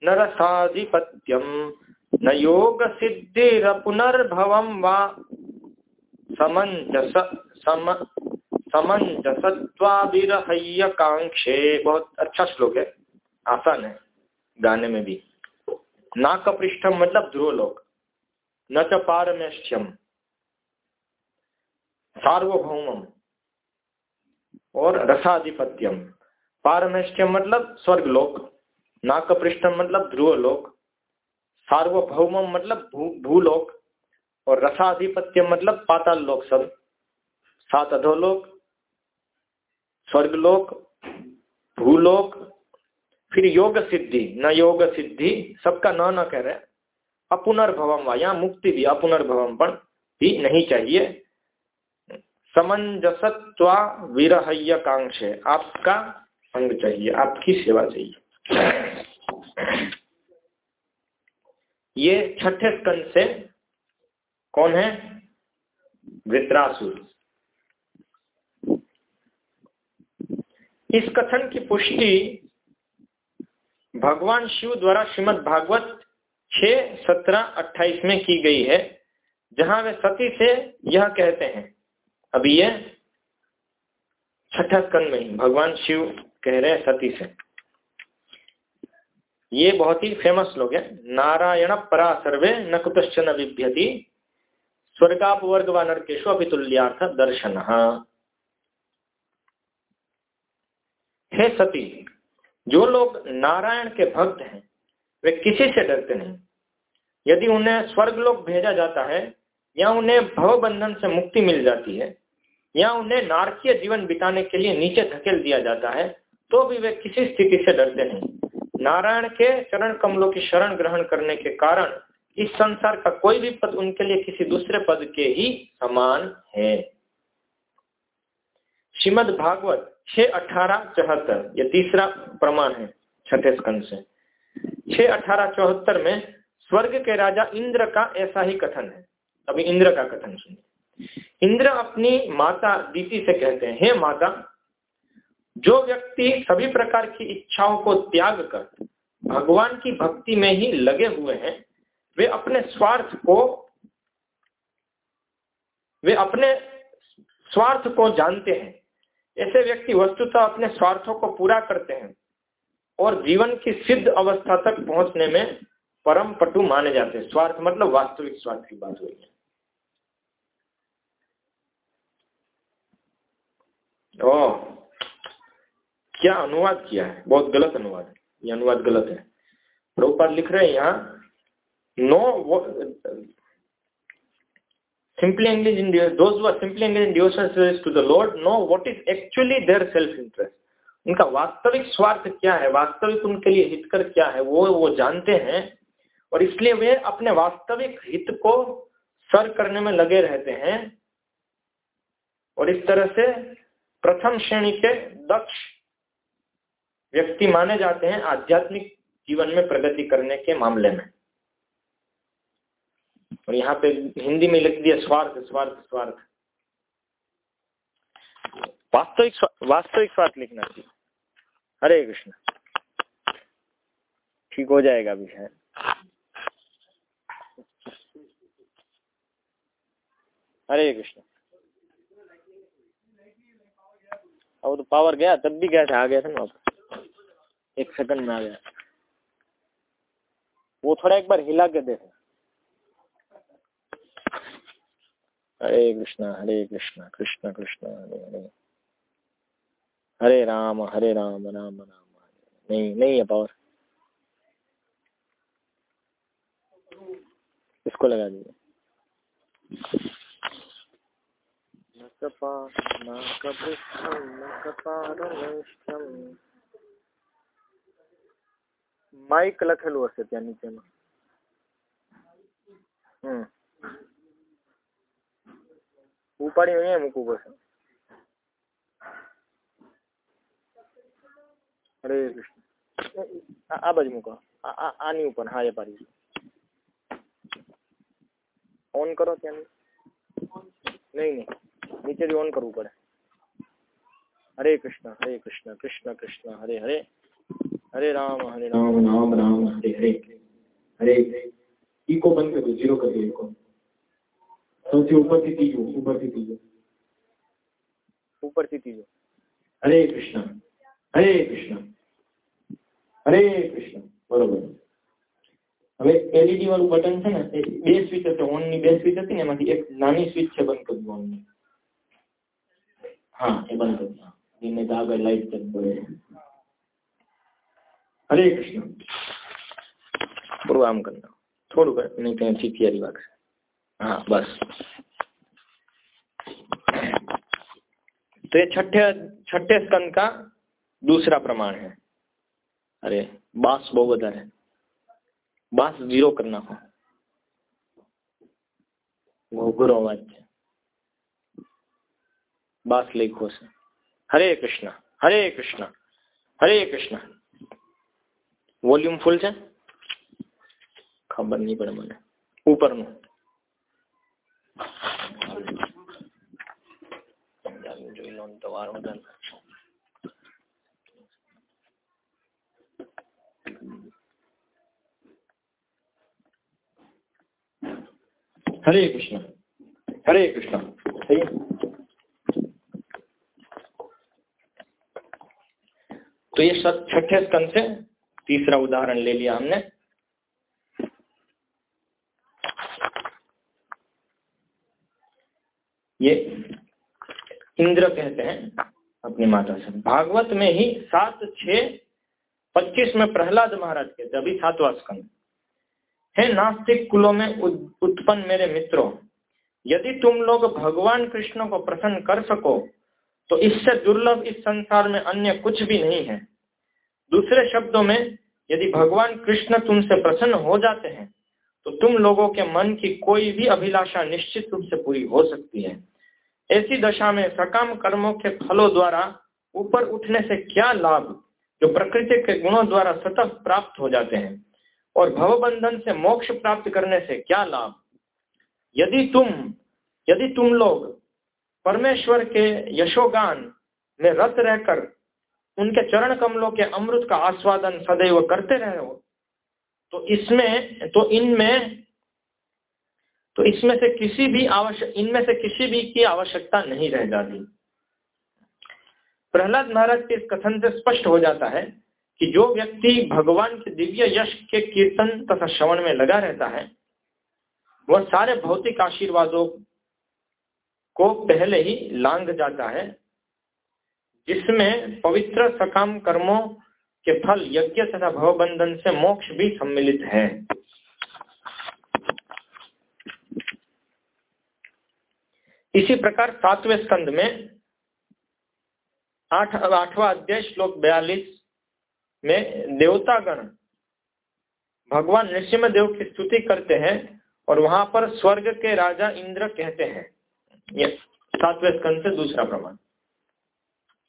न रसाधिपत्यम न योग सिद्धिर पुनर्भवम वा समंजस सम समंजसत्वाविरहय्य कांक्षे बहुत अच्छा श्लोक है। आसान है गाने में भी। नाक पृष्ठम मतलब ध्रुव लोक। न च पारमेष्ठ्यम सार्वभौम और रसाधिपत्यम। पारमेष्ठ्यम मतलब स्वर्ग लोक। नाक पृष्ठम मतलब ध्रुवलोक सार्वभौम मतलब भू, भूलोक। और रसाधिपत्यम मतलब पाताल लोक सब। सात अधोलोक, स्वर्गलोक, भूलोक, फिर योग सिद्धि, न योग सिद्धि, सबका न न कह रहे अपुनर्भवम यहाँ मुक्ति भी अपुनर्भवम पर भी नहीं चाहिए। समंजसत्वा विरहय कांक्ष आपका अंग चाहिए, आपकी सेवा चाहिए। ये छठे स्कंद से कौन है? वृत्रासुर इस कथन की पुष्टि भगवान शिव द्वारा श्रीमद भागवत छ सत्रह अट्ठाईस में की गई है, जहाँ वे सती से यह कहते हैं। अभी ये छठा स्कंद में भगवान शिव कह रहे हैं सती से। ये बहुत ही फ़ेमस लोग हैं। नारायण परा सर्वे न कुतश्चन विभ्यति। स्वर्गापवर्ग व नरकेशु अभितुल्यार्थ दर्शन। हे सती। जो लोग नारायण के भक्त हैं, वे किसी से डरते नहीं। यदि उन्हें स्वर्ग लोग भेजा जाता है, या उन्हें भव बंधन से मुक्ति मिल जाती है, या उन्हें नारकीय जीवन बिताने के लिए नीचे धकेल दिया जाता है तो भी वे किसी स्थिति से डरते नहीं। नारायण के चरण कमलों की शरण ग्रहण करने के कारण इस संसार का कोई भी पद उनके लिए किसी दूसरे पद के ही समान है। श्रीमद भागवत छ अठारह चौहत्तर, ये तीसरा प्रमाण है छठे स्कंद से। छ अठारह चौहत्तर में स्वर्ग के राजा इंद्र का ऐसा ही कथन है। अभी इंद्र का कथन सुनिए। इंद्र अपनी माता दीति से कहते हैं, हे माता, जो व्यक्ति सभी प्रकार की इच्छाओं को त्याग कर भगवान की भक्ति में ही लगे हुए हैं, वे अपने स्वार्थ को, वे अपने स्वार्थ को जानते हैं। ऐसे व्यक्ति वस्तुतः अपने स्वार्थों को पूरा करते हैं और जीवन की सिद्ध अवस्था तक पहुँचने में परम पटु माने जाते हैं। स्वार्थ मतलब वास्तविक स्वार्थ की बात हुई है। ओ, क्या अनुवाद किया है? बहुत गलत अनुवाद है। ये अनुवाद गलत है। प्रभुपाद लिख रहे हैं यहाँ, no simply engage in those who are simply engaged in devotional service to the Lord know what is actually their self interest. उनका वास्तविक स्वार्थ क्या है? वास्तविक उनके लिए हितकर क्या है? वो वो जानते हैं और इसलिए वे अपने वास्तविक हित को सर करने में लगे रहते हैं और इस तरह से प्रथम श्रेणी के दक्ष व्यक्ति माने जाते हैं आध्यात्मिक जीवन में प्रगति करने के मामले में। और यहाँ पे हिंदी में लिख दिया, स्वार्थ स्वार्थ स्वार्थ। वास्तविक वास्तविक स्वार्थ लिखना चाहिए। हरे कृष्ण। ठीक हो जाएगा अभी शायद हरे कृष्ण। अब तो पावर गया, तब भी गया था, आ गया था ना एक सेकंड में आ गया। वो थोड़ा एक बार हिला के देखो। हरे कृष्णा हरे कृष्णा कृष्ण कृष्ण हरे हरे हरे राम हरे राम राम राम नहीं नहीं है पावर इसको लगा दीजिए माइक લખેલું હશે ત્યાં નીચેમાં હમ ઉપાડી અહીંયા મૂકવું પડશે હરે કૃષ્ણ આ બાજુ મૂકો આની ઉપર હા એ પાડી ઓન કરો ત્યાં નહીં નહીં નીચેથી ઓન કરવું પડે હરે કૃષ્ણ હરે કૃષ્ણ કૃષ્ણ કૃષ્ણ હરે હરે હરે રામ હરે રામ રામ રામ હરે હરે હરે ઈકો બંધ કરી જીરો કરી દો ઈકો સૌથી ઉપરથી ત્રીજું ઉપરથી ત્રીજું ઉપરથી ત્રીજું હરે કૃષ્ણ હરે કૃષ્ણ હરે કૃષ્ણ બરોબર હવે એલઈડી વાળું બટન છે ને બે સ્વિચ હશે ઓન ની બે સ્વિચ હતી ને એમાંથી એક નાની સ્વિચ છે બંધ કરી દો ઓન ની હા એ બંધ કરી દો ધીમે આગળ લાઈટ ચેક પડે હરે કૃષ્ણ થોડું આમ કરી નાખો થોડું કર નહીં ત્યાં ચીથિયારી વાગશે हाँ बस। तो ये छठे छठे स्कंद का दूसरा प्रमाण है। अरे, बास बहुवचन है। बास ज़ीरो करना हो। घुघुरो वाच्य बास लेखो से। हरे कृष्णा हरे कृष्णा हरे कृष्णा। वॉल्यूम फुल से खबर नहीं पड़े मैंने ऊपर में हरे कृष्ण हरे कृष्ण तो ये सब छठे स्कंध से तीसरा उदाहरण ले लिया हमने। ये इंद्र कहते हैं अपनी माता से। भागवत में ही सात छ पच्चीस में प्रहलाद महाराज कहते अभी सातवा स्कंद। है नास्तिक कुलों में उत्पन्न मेरे मित्रों, यदि तुम लोग भगवान कृष्ण को प्रसन्न कर सको तो इससे दुर्लभ इस संसार में अन्य कुछ भी नहीं है। दूसरे शब्दों में, यदि भगवान कृष्ण तुमसे प्रसन्न हो जाते हैं तो तुम लोगों के मन की कोई भी अभिलाषा निश्चित रूप से पूरी हो सकती है। ऐसी दशा में सकाम कर्मों के फलों द्वारा ऊपर उठने से क्या लाभ? जो प्रकृति के गुणों द्वारा सतत प्राप्त हो जाते हैं। और भवबंधन से मोक्ष प्राप्त करने से क्या लाभ? यदि तुम यदि तुम लोग परमेश्वर के यशोगान में रत रहकर उनके चरण कमलों के अमृत का आस्वादन सदैव करते रहे हो तो इसमें तो इनमें तो इसमें से किसी भी आवश्यक इनमें से किसी भी की आवश्यकता नहीं रह जाती। प्रहलाद महाराज के इस कथन से स्पष्ट हो जाता है कि जो व्यक्ति भगवान के दिव्य यश के कीर्तन तथा श्रवण में लगा रहता है, वह सारे भौतिक आशीर्वादों को पहले ही लांग जाता है, जिसमें पवित्र सकाम कर्मों के फल, यज्ञ तथा भवबंधन से मोक्ष भी सम्मिलित है। इसी प्रकार सातवें स्कंद में आठ, आठवा अध्याय श्लोक बयालीस में देवतागण, भगवान नृसिंह देव की स्तुति करते हैं और वहाँ पर स्वर्ग के राजा इंद्र कहते हैं। ये सातवें स्कंद से दूसरा प्रमाण।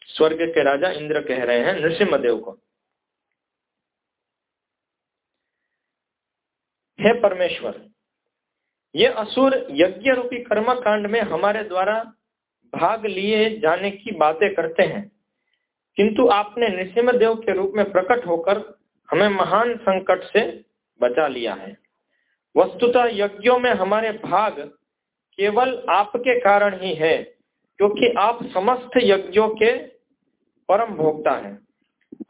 स्वर्ग के राजा इंद्र कह रहे हैं नृसिंह देव को। हे परमेश्वर ये असुर यज्ञ रूपी कर्म कांड में हमारे द्वारा भाग लिए जाने की बातें करते हैं। किंतु आपने नृसिम देव के रूप में प्रकट होकर हमें महान संकट से बचा लिया है। वस्तुतः यज्ञों में हमारे भाग केवल आपके कारण ही है, क्योंकि आप समस्त यज्ञों के परम भोक्ता हैं।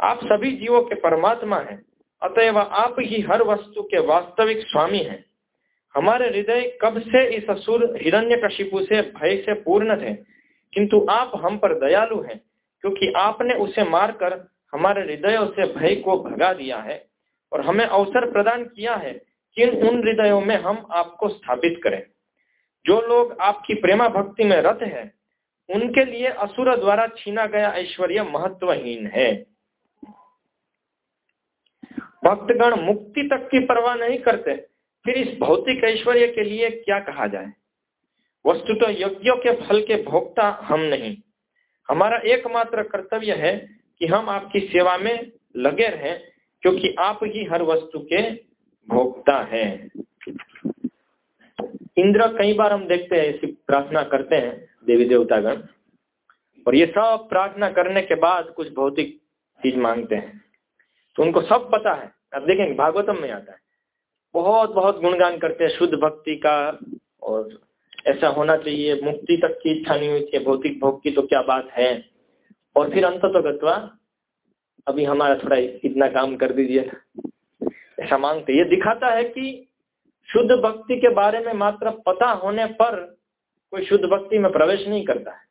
आप सभी जीवों के परमात्मा हैं, अतएव आप ही हर वस्तु के वास्तविक स्वामी हैं। हमारे हृदय कब से इस असुर हिरण्य से भय से पूर्ण थे? किंतु आप हम पर दयालु हैं, क्योंकि आपने उसे मारकर हमारे हृदयों से भय को भगा दिया है और हमें अवसर प्रदान किया है कि उन हृदयों में हम आपको स्थापित करें। जो लोग आपकी प्रेमा भक्ति में रत है, उनके लिए असुर द्वारा छीना गया ऐश्वर्य महत्वहीन है। भक्तगण मुक्ति तक की परवाह नहीं करते। फिर इस भौतिक ऐश्वर्य के लिए क्या कहा जाए? वस्तु तो यज्ञों के फल के भोक्ता हम नहीं। हमारा एकमात्र कर्तव्य है कि हम आपकी सेवा में लगे रहें, क्योंकि आप ही हर वस्तु के भोक्ता हैं। इंद्र कई बार हम देखते हैं ऐसी प्रार्थना करते हैं, देवी देवतागण। और ये सब प्रार्थना करने के बाद कुछ भौतिक चीज़ मांगते हैं। तो उनको सब पता है। अब देखेंगे, भागवतम में आता है। बहुत बहुत गुणगान करते हैं, शुद्ध भक्ति का, और ऐसा होना चाहिए। मुक्ति तक की इच्छा नहीं हुई थी भौतिक भोग की तो क्या बात है? और फिर अंत तो गत्वा, अभी हमारा थोड़ा इतना काम कर दीजिए। ऐसा मांगते ये दिखाता है कि शुद्ध भक्ति के बारे में मात्र पता होने पर कोई शुद्ध भक्ति में प्रवेश नहीं करता है।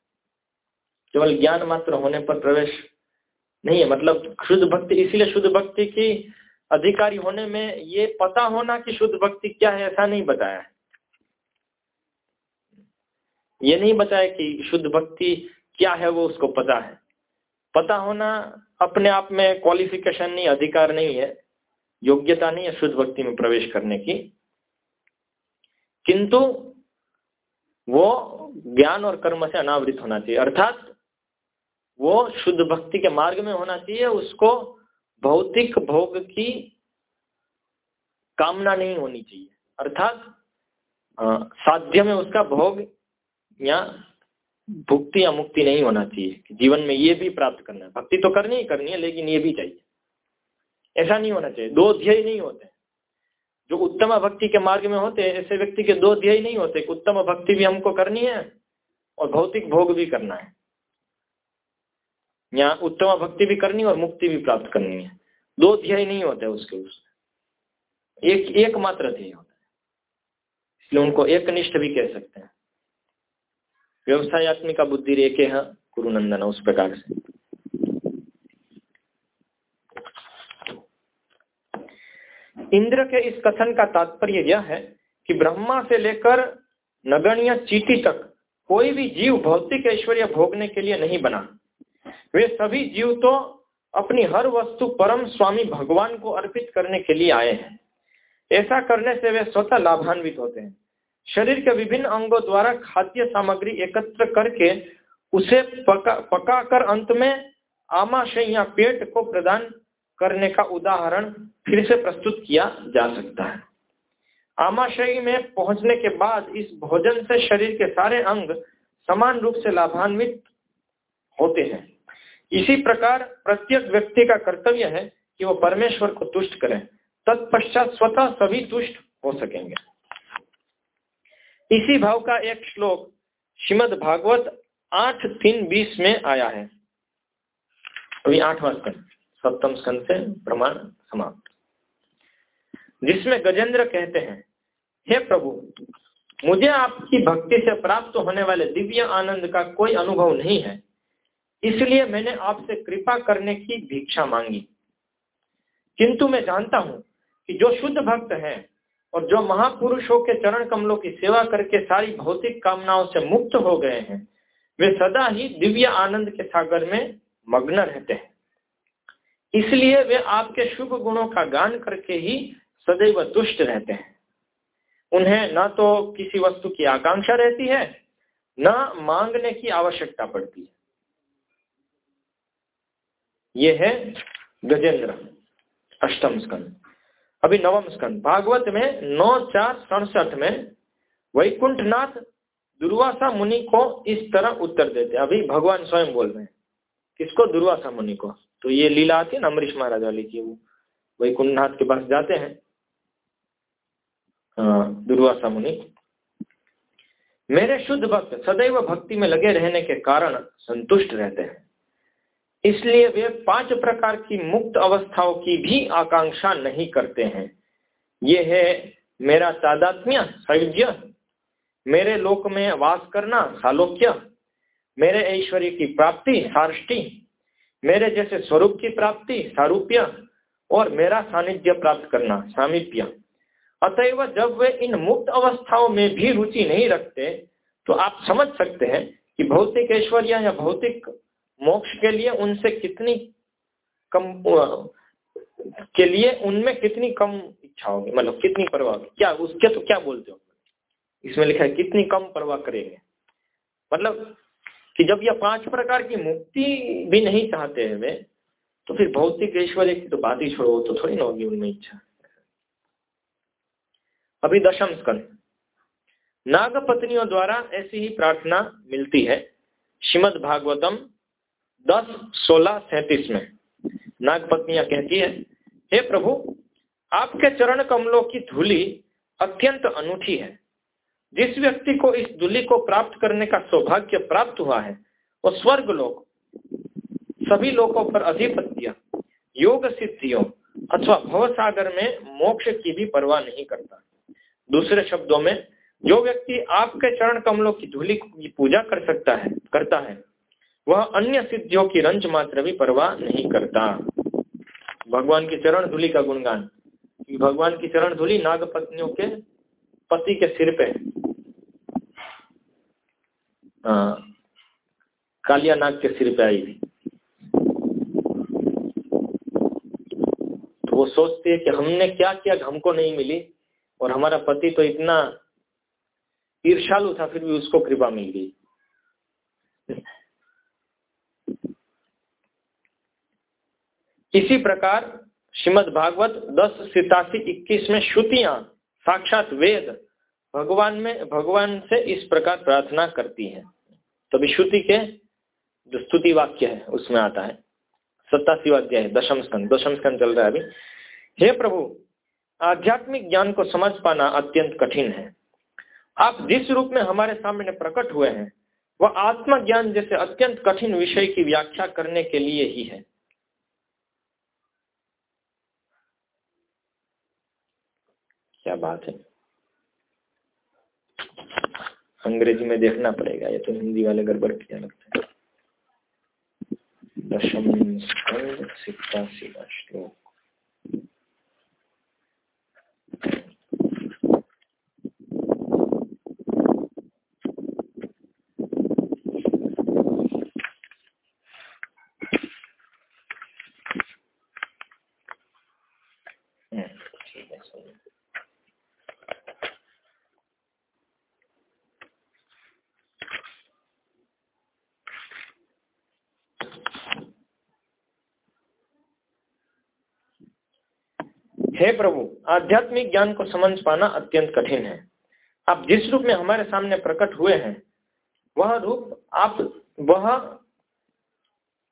केवल ज्ञान मात्र होने पर प्रवेश नहीं है। मतलब शुद्ध भक्ति, इसीलिए शुद्ध भक्ति की अधिकारी होने में ये पता होना कि शुद्ध भक्ति क्या है, ऐसा नहीं बताया। है ये नहीं बताया कि शुद्ध भक्ति क्या है, वो उसको पता है। पता होना अपने आप में क्वालिफिकेशन नहीं, अधिकार नहीं है, योग्यता नहीं है शुद्ध भक्ति में प्रवेश करने की। किंतु वो ज्ञान और कर्म से अनावृत होना चाहिए। अर्थात वो शुद्ध भक्ति के मार्ग में होना चाहिए, उसको भौतिक भोग की कामना नहीं होनी चाहिए। अर्थात साध्य में उसका भोग या भुक्ति या मुक्ति नहीं होना चाहिए जीवन में ये भी प्राप्त करना है। भक्ति तो करनी ही करनी है, लेकिन ये भी चाहिए। ऐसा नहीं होना चाहिए। दो ध्यय नहीं होते। जो उत्तम भक्ति के मार्ग में होते हैं ऐसे व्यक्ति के दो ध्यय नहीं होते उत्तम भक्ति भी हमको करनी है और भौतिक भोग भी करना है। यहाँ उत्तम भक्ति भी करनी और मुक्ति भी प्राप्त करनी है। दो ध्यय नहीं होते उसके उसमें एक एकमात्र ध्यय होता है। इसलिए उनको एक निष्ठ भी कह सकते हैं। व्यवसायत्मिका बुद्धि रेखे है कुरुनंदन उस प्रकार से। इंद्र के इस कथन का तात्पर्य यह है कि ब्रह्मा से लेकर नगण्य चीटी तक कोई भी जीव भौतिक ऐश्वर्य भोगने के लिए नहीं बना। वे सभी जीव तो अपनी हर वस्तु परम स्वामी भगवान को अर्पित करने के लिए आए हैं। ऐसा करने से वे स्वतः लाभान्वित होते हैं। शरीर के विभिन्न अंगों द्वारा खाद्य सामग्री एकत्र करके उसे पका, पकाकर अंत में आमाशय या पेट को प्रदान करने का उदाहरण फिर से प्रस्तुत किया जा सकता है। आमाशय में पहुँचने के बाद इस भोजन से शरीर के सारे अंग समान रूप से लाभान्वित होते हैं। इसी प्रकार प्रत्येक व्यक्ति का कर्तव्य है कि वो परमेश्वर को तुष्ट करें। तत्पश्चात स्वतः सभी तुष्ट हो सकेंगे। इसी भाव का एक श्लोक श्रीमद भागवत आठ तीन बीस में आया है। अभी आठवां स्कंद सप्तम स्कंद से प्रमाण समाप्त। जिसमें गजेंद्र कहते हैं, हे प्रभु, मुझे आपकी भक्ति से प्राप्त होने वाले दिव्य आनंद का कोई अनुभव नहीं है। इसलिए मैंने आपसे कृपा करने की भिक्षा मांगी। किंतु मैं जानता हूँ कि जो शुद्ध भक्त हैं और जो महापुरुषों के चरण कमलों की सेवा करके सारी भौतिक कामनाओं से मुक्त हो गए हैं, वे सदा ही दिव्य आनंद के सागर में मग्न रहते हैं। इसलिए वे आपके शुभ गुणों का गान करके ही सदैव तुष्ट रहते हैं। उन्हें न तो किसी वस्तु की आकांक्षा रहती है, न मांगने की आवश्यकता पड़ती है। ये है गजेंद्र अष्टम स्कंद। अभी नवम स्कंद। भागवत में नौ चार सड़सठ में वैकुंठनाथ दुर्वासा मुनि को इस तरह उत्तर देते अभी भगवान स्वयं बोल रहे हैं। किसको? दुर्वासा मुनि को। तो ये लीला आती है ना अमरीश महाराज वाली की वो वैकुंठनाथ के पास जाते हैं। हाँ, दुर्वासा मुनि। मेरे शुद्ध भक्त सदैव भक्ति में लगे रहने के कारण संतुष्ट रहते हैं। इसलिए वे पाँच प्रकार की मुक्त अवस्थाओं की भी आकांक्षा नहीं करते हैं। ये है मेरा तादात्म्य सयुज्य मेरे लोक में वास करना, सालोक्य, मेरे ऐश्वर्य की प्राप्ति, सारष्टि, मेरे जैसे स्वरूप की प्राप्ति, सारूप्य, और मेरा सानिध्य प्राप्त करना, सामीप्य। अतएव जब वे इन मुक्त अवस्थाओं में भी रुचि नहीं रखते तो आप समझ सकते हैं कि भौतिक ऐश्वर्य या भौतिक मोक्ष के लिए उनसे कितनी कम के लिए उनमें कितनी कम इच्छा होगी? मतलब कितनी परवाह क्या उसके तो क्या बोलते हो? इसमें लिखा है, कितनी कम परवाह करेंगे? मतलब कि जब यह पाँच प्रकार की मुक्ति भी नहीं चाहते हैं वे तो फिर भौतिक ऐश्वर्य की तो बात ही छोड़ो तो थोड़ी ना होगी उनमें इच्छा। अभी दशम स्कंद नाग पत्नियों द्वारा ऐसी ही प्रार्थना मिलती है। श्रीमद भागवतम दस सोलह सैतीस में। नाग कहती है, हे प्रभु, आपके चरण कमलों की धूली अत्यंत अनूठी है। जिस व्यक्ति को इस धूलि को प्राप्त करने का सौभाग्य प्राप्त हुआ है, वो स्वर्ग लोक, सभी लोगों पर अधिपत्य, योग सिद्धियों अथवा भवसागर में मोक्ष की भी परवाह नहीं करता। दूसरे शब्दों में, जो व्यक्ति आपके चरण कमलों की धूलि की पूजा कर सकता है, करता है वह अन्य सिद्धियों की रंज मात्र भी परवाह नहीं करता। भगवान की चरण धूलि का गुणगान। भगवान की चरण धूलि नाग पत्नियों के पति के सिर पे। कालिया नाग के सिर पे आई तो वो सोचती है कि हमने क्या किया, हमको नहीं मिली। और हमारा पति तो इतना ईर्षालु था, फिर भी उसको कृपा मिल गई। इसी प्रकार श्रीमद भागवत दस सितासी इक्कीस में श्रुतियाँ, साक्षात वेद, भगवान में, भगवान से इस प्रकार प्रार्थना करती है। तो श्रुति के जो स्तुति वाक्य है, उसमें आता है। सत्तासी अध्याय, दशम स्कंद दशम स्कंद चल रहा है अभी। हे प्रभु, आध्यात्मिक ज्ञान को समझ पाना अत्यंत कठिन है। आप जिस रूप में हमारे सामने प्रकट हुए हैं, वह आत्मज्ञान जैसे अत्यंत कठिन विषय की व्याख्या करने के लिए ही है। क्या बात है? अंग्रेज़ी में देखना पड़ेगा, ये तो हिंदी वाले गड़बड़ किया लगता है। दशम सिक्कासी श्लोक। हे प्रभु, आध्यात्मिक ज्ञान को समझ पाना अत्यंत कठिन है। आप जिस रूप में हमारे सामने प्रकट हुए हैं, वह रूप आप, वह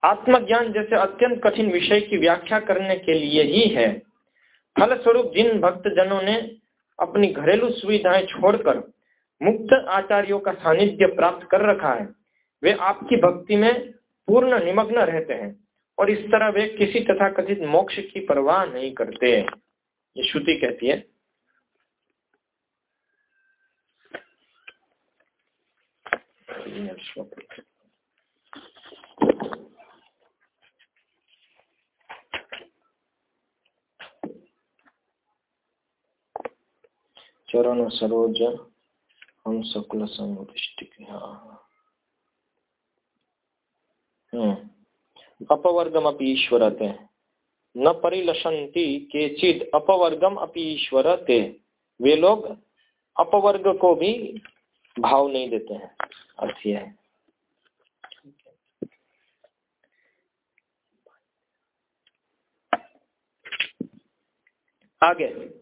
आत्मज्ञान जैसे अत्यंत कठिन विषय की व्याख्या करने के लिए ही है। फलस्वरूप जिन भक्त जनों ने अपनी घरेलू सुविधाएँ छोड़कर मुक्त आचार्यों का सानिध्य प्राप्त कर रखा है, वे आपकी भक्ति में पूर्ण निमग्न रहते हैं और इस तरह वे किसी तथा कथित मोक्ष की परवाह नहीं करते। ये श्रुति कहती है। चरण सरोज हम सकुल अपवर्गम अपनी ईश्वरते। न परिलसंती के केचिद अपवर्गम अपनी ईश्वर ते। वे लोग अपवर्ग को भी भाव नहीं देते हैं। अर्थ यह आगे।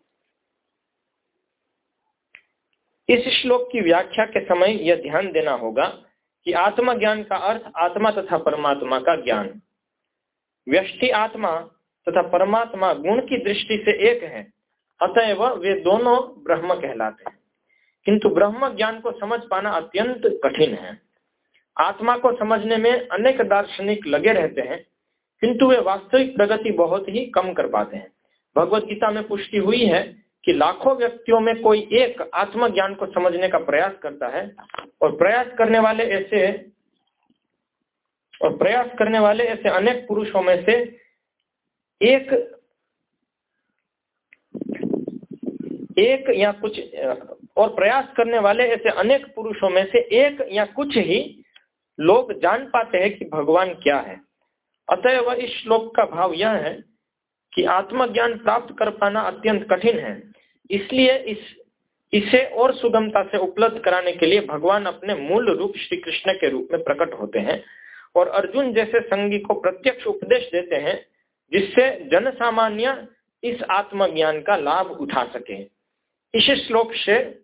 इस श्लोक की व्याख्या के समय यह ध्यान देना होगा कि आत्मा ज्ञान का अर्थ आत्मा तथा परमात्मा का ज्ञान। व्यष्टि आत्मा तथा परमात्मा गुण की दृष्टि से एक है। अतएव वे दोनों ब्रह्म कहलाते हैं। किंतु ब्रह्म ज्ञान को समझ पाना अत्यंत कठिन है। आत्मा को समझने में अनेक दार्शनिक लगे रहते हैं, किंतु वे वास्तविक प्रगति बहुत ही कम कर पाते हैं। भगवत गीता में पुष्टि हुई है कि लाखों व्यक्तियों में कोई एक आत्मज्ञान को समझने का प्रयास करता है और प्रयास करने वाले ऐसे और प्रयास करने वाले ऐसे अनेक पुरुषों में से एक एक या कुछ, और प्रयास करने वाले ऐसे अनेक पुरुषों में से एक या कुछ ही लोग जान पाते हैं कि भगवान क्या है। अतएव इस श्लोक का भाव यह है कि आत्मज्ञान प्राप्त कर पाना अत्यंत कठिन है। इसलिए इस, इसे और सुगमता से उपलब्ध कराने के लिए भगवान अपने मूल रूप श्री कृष्ण के रूप में प्रकट होते हैं और अर्जुन जैसे संगी को प्रत्यक्ष उपदेश देते हैं जिससे जन सामान्य इस आत्मज्ञान का लाभ उठा सके। इस श्लोक से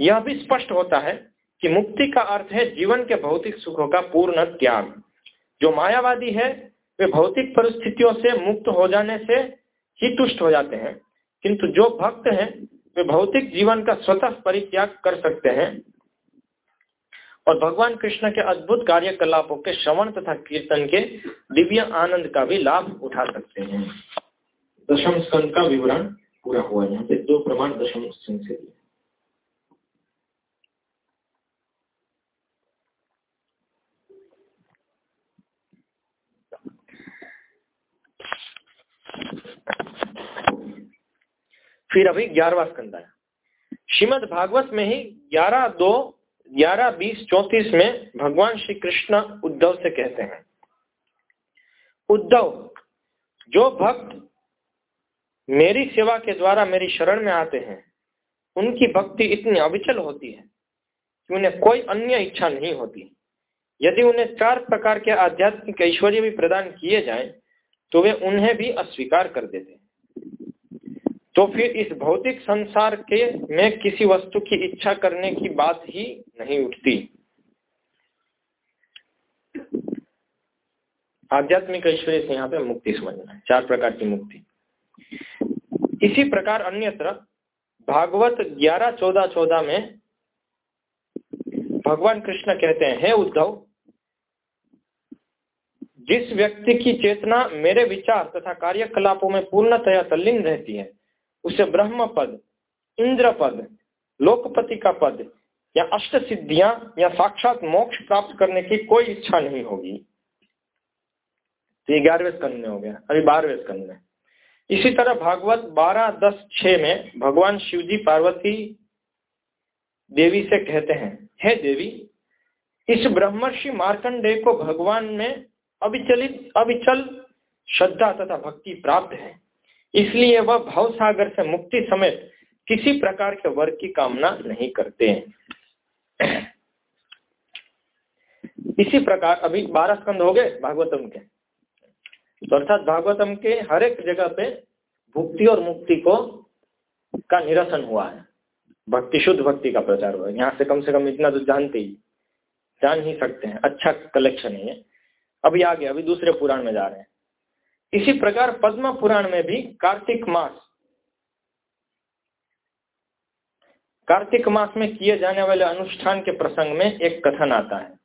यह भी स्पष्ट होता है कि मुक्ति का अर्थ है जीवन के भौतिक सुखों का पूर्ण त्याग। जो मायावादी है, वे भौतिक परिस्थितियों से मुक्त हो जाने से ही तुष्ट हो जाते हैं। किंतु जो भक्त हैं, वे भौतिक जीवन का स्वतः परित्याग कर सकते हैं। और भगवान कृष्ण के अद्भुत कार्यकलापों के श्रवण तथा कीर्तन के दिव्य आनंद का भी लाभ उठा सकते हैं। दशम स्कंद का विवरण पूरा हुआ। यहाँ पे दो प्रमाण दशम स्कंद से दिए। फिर अभी ग्यारहवा स्कंद आया। श्रीमद भागवत में ही ग्यारह दो ग्यारह बीस चौतीस में भगवान श्री कृष्ण उद्धव से कहते हैं। उद्धव जो भक्त मेरी सेवा के द्वारा मेरी शरण में आते हैं उनकी भक्ति इतनी अविचल होती है कि उन्हें कोई अन्य इच्छा नहीं होती। यदि उन्हें चार प्रकार के आध्यात्मिक ऐश्वर्य भी प्रदान किए जाएँ, तो वे उन्हें भी अस्वीकार कर देते तो फिर इस भौतिक संसार के में किसी वस्तु की इच्छा करने की बात ही नहीं उठती। आध्यात्मिक ऐश्वर्य से यहाँ पे मुक्ति समझना है, चार प्रकार की मुक्ति। इसी प्रकार अन्यत्र भागवत ग्यारह चौदह चौदह में भगवान कृष्ण कहते हैं, हे उद्धव, जिस व्यक्ति की चेतना मेरे विचार तथा कार्यकलापों में पूर्णतया तल्लीन रहती है उसे ब्रह्म पद, इंद्र पद, लोकपति का पद, या अष्ट सिद्धियाँ, या साक्षात मोक्ष प्राप्त करने की कोई इच्छा नहीं होगी। तो ये ग्यारहवें स्कंद में हो गया, अभी बारहवें स्कंद में। इसी तरह भागवत बारह, दस छ में भगवान शिव जी पार्वती देवी से कहते हैं, हे देवी, इस ब्रह्मर्षि मार्कंडेय को भगवान में अविचलित, अविचल श्रद्धा तथा भक्ति प्राप्त है। इसलिए वह भाव सागर से मुक्ति समेत किसी प्रकार के वर्ग की कामना नहीं करते। हैं इसी प्रकार, अभी बारह स्कंद हो गए भागवतम के। तो अर्थात भागवतम के हर एक जगह पे भुक्ति और मुक्ति को, का निरसन हुआ है। भक्ति, शुद्ध भक्ति का प्रचार हुआ है। यहाँ से कम से कम इतना तो जानते ही, जान ही सकते हैं। अच्छा कलेक्शन है ये। अभी आगे, अभी दूसरे पुराण में जा रहे हैं। इसी प्रकार पद्म पुराण में भी कार्तिक मास। कार्तिक मास में किए जाने वाले अनुष्ठान के प्रसंग में एक कथन आता है।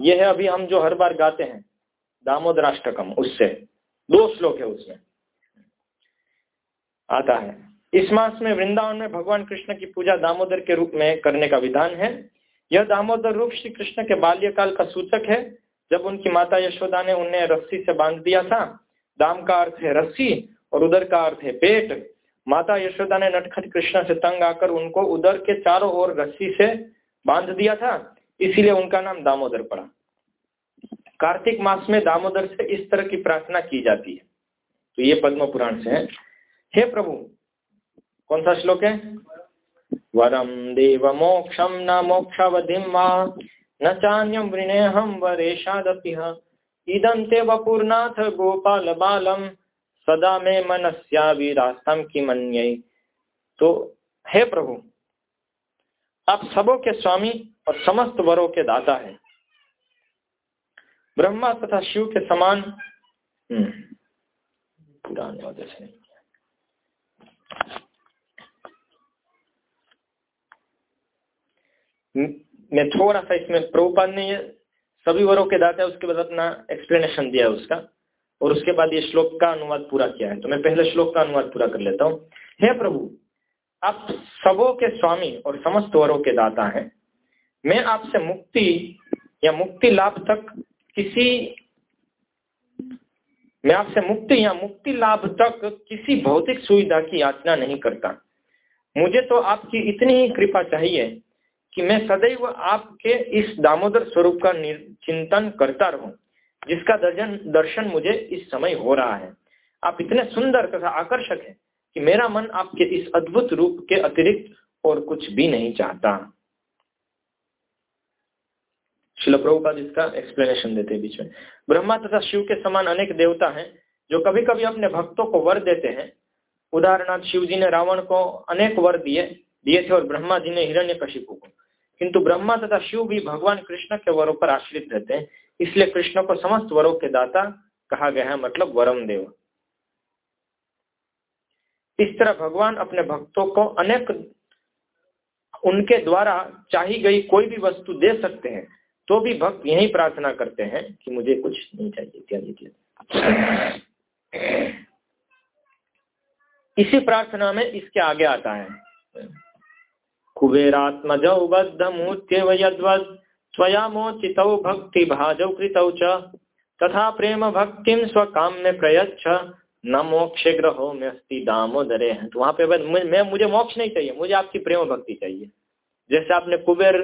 यह है अभी हम जो हर बार गाते हैं, दामोदराष्टकम, उससे। दो श्लोक है उसमें। आता है, इस मास में वृंदावन में भगवान कृष्ण की पूजा दामोदर के रूप में करने का विधान है। यह दामोदर रूप श्री कृष्ण के बाल्यकाल का सूचक है। जब उनकी माता यशोदा ने उन्हें रस्सी से बाँध दिया था दाम का अर्थ है रस्सी और उदर का अर्थ है पेट। माता यशोदा ने नटखट कृष्ण से तंग आकर उनको उदर के चारों ओर रस्सी से बाँध दिया था, इसीलिए उनका नाम दामोदर पड़ा। कार्तिक मास में दामोदर से इस तरह की प्रार्थना की जाती है। तो ये पद्म पुराण से है। हे प्रभु, कौन सा श्लोक है? वरम देव मोक्षम न मोक्षवधिम न चान्यम वृणे हम वरेशादपि इदम ते वपुरनाथ गोपाल बालम। सदा में मनस्या विरास्तम की मन तो हे प्रभु आप सबों के स्वामी और समस्त वरों के दाता हैं। ब्रह्मा तथा शिव के समान। हम्म, पुराने वजह से मैं थोड़ा सा इसमें प्रभुपाद ने सभी वरों के दाता है, उसके बाद अपना एक्सप्लेनेशन दिया है उसका। और उसके बाद ये श्लोक का अनुवाद पूरा किया है। तो मैं पहले श्लोक का अनुवाद पूरा कर लेता हूँ। हे प्रभु, आप सबों के स्वामी और समस्त वरों के दाता हैं। मैं आपसे मुक्ति या मुक्ति लाभ तक किसी, मैं आपसे मुक्ति या मुक्ति लाभ तक किसी भौतिक सुविधा की याचना नहीं करता। मुझे तो आपकी इतनी ही कृपा चाहिए कि मैं सदैव आपके इस दामोदर स्वरूप का चिंतन करता रहूँ, जिसका दर्शन दर्शन मुझे इस समय हो रहा है। आप इतने सुंदर तथा आकर्षक हैं कि मेरा मन आपके इस अद्भुत रूप के अतिरिक्त और कुछ भी नहीं चाहता। शिल प्रभुपाद इसका एक्सप्लेनेशन देते बीच में। ब्रह्मा तथा शिव के समान अनेक देवता हैं, जो कभी कभी अपने भक्तों को वर देते हैं। उदाहरणार्थ शिव जी ने रावण को अनेक वर दिए दिए थे और ब्रह्मा जी ने हिरण्य को। किंतु ब्रह्मा तथा शिव भी भगवान कृष्ण के वरों पर आश्रित रहते हैं। इसलिए कृष्ण को समस्त वरों के दाता कहा गया है मतलब वरम देव। इस तरह भगवान अपने भक्तों को अनेक उनके द्वारा चाही गई कोई भी वस्तु दे सकते हैं तो भी भक्त यही प्रार्थना करते हैं कि मुझे कुछ नहीं चाहिए, इत्यादि इत्यादि। इसी प्रार्थना में इसके आगे आता है। कुबेरात्मज बद्ध मूर्त्यव यद्वद स्वयामोचित भक्ति भाजौ कृत तथा प्रेम भक्ति स्वकाम्य प्रयच्छ। न मोक्ष ग्रहो में अस्थि दामोदरे। है तो वहाँ पे मैं मुझे मोक्ष नहीं चाहिए, मुझे आपकी प्रेम भक्ति चाहिए। जैसे आपने कुबेर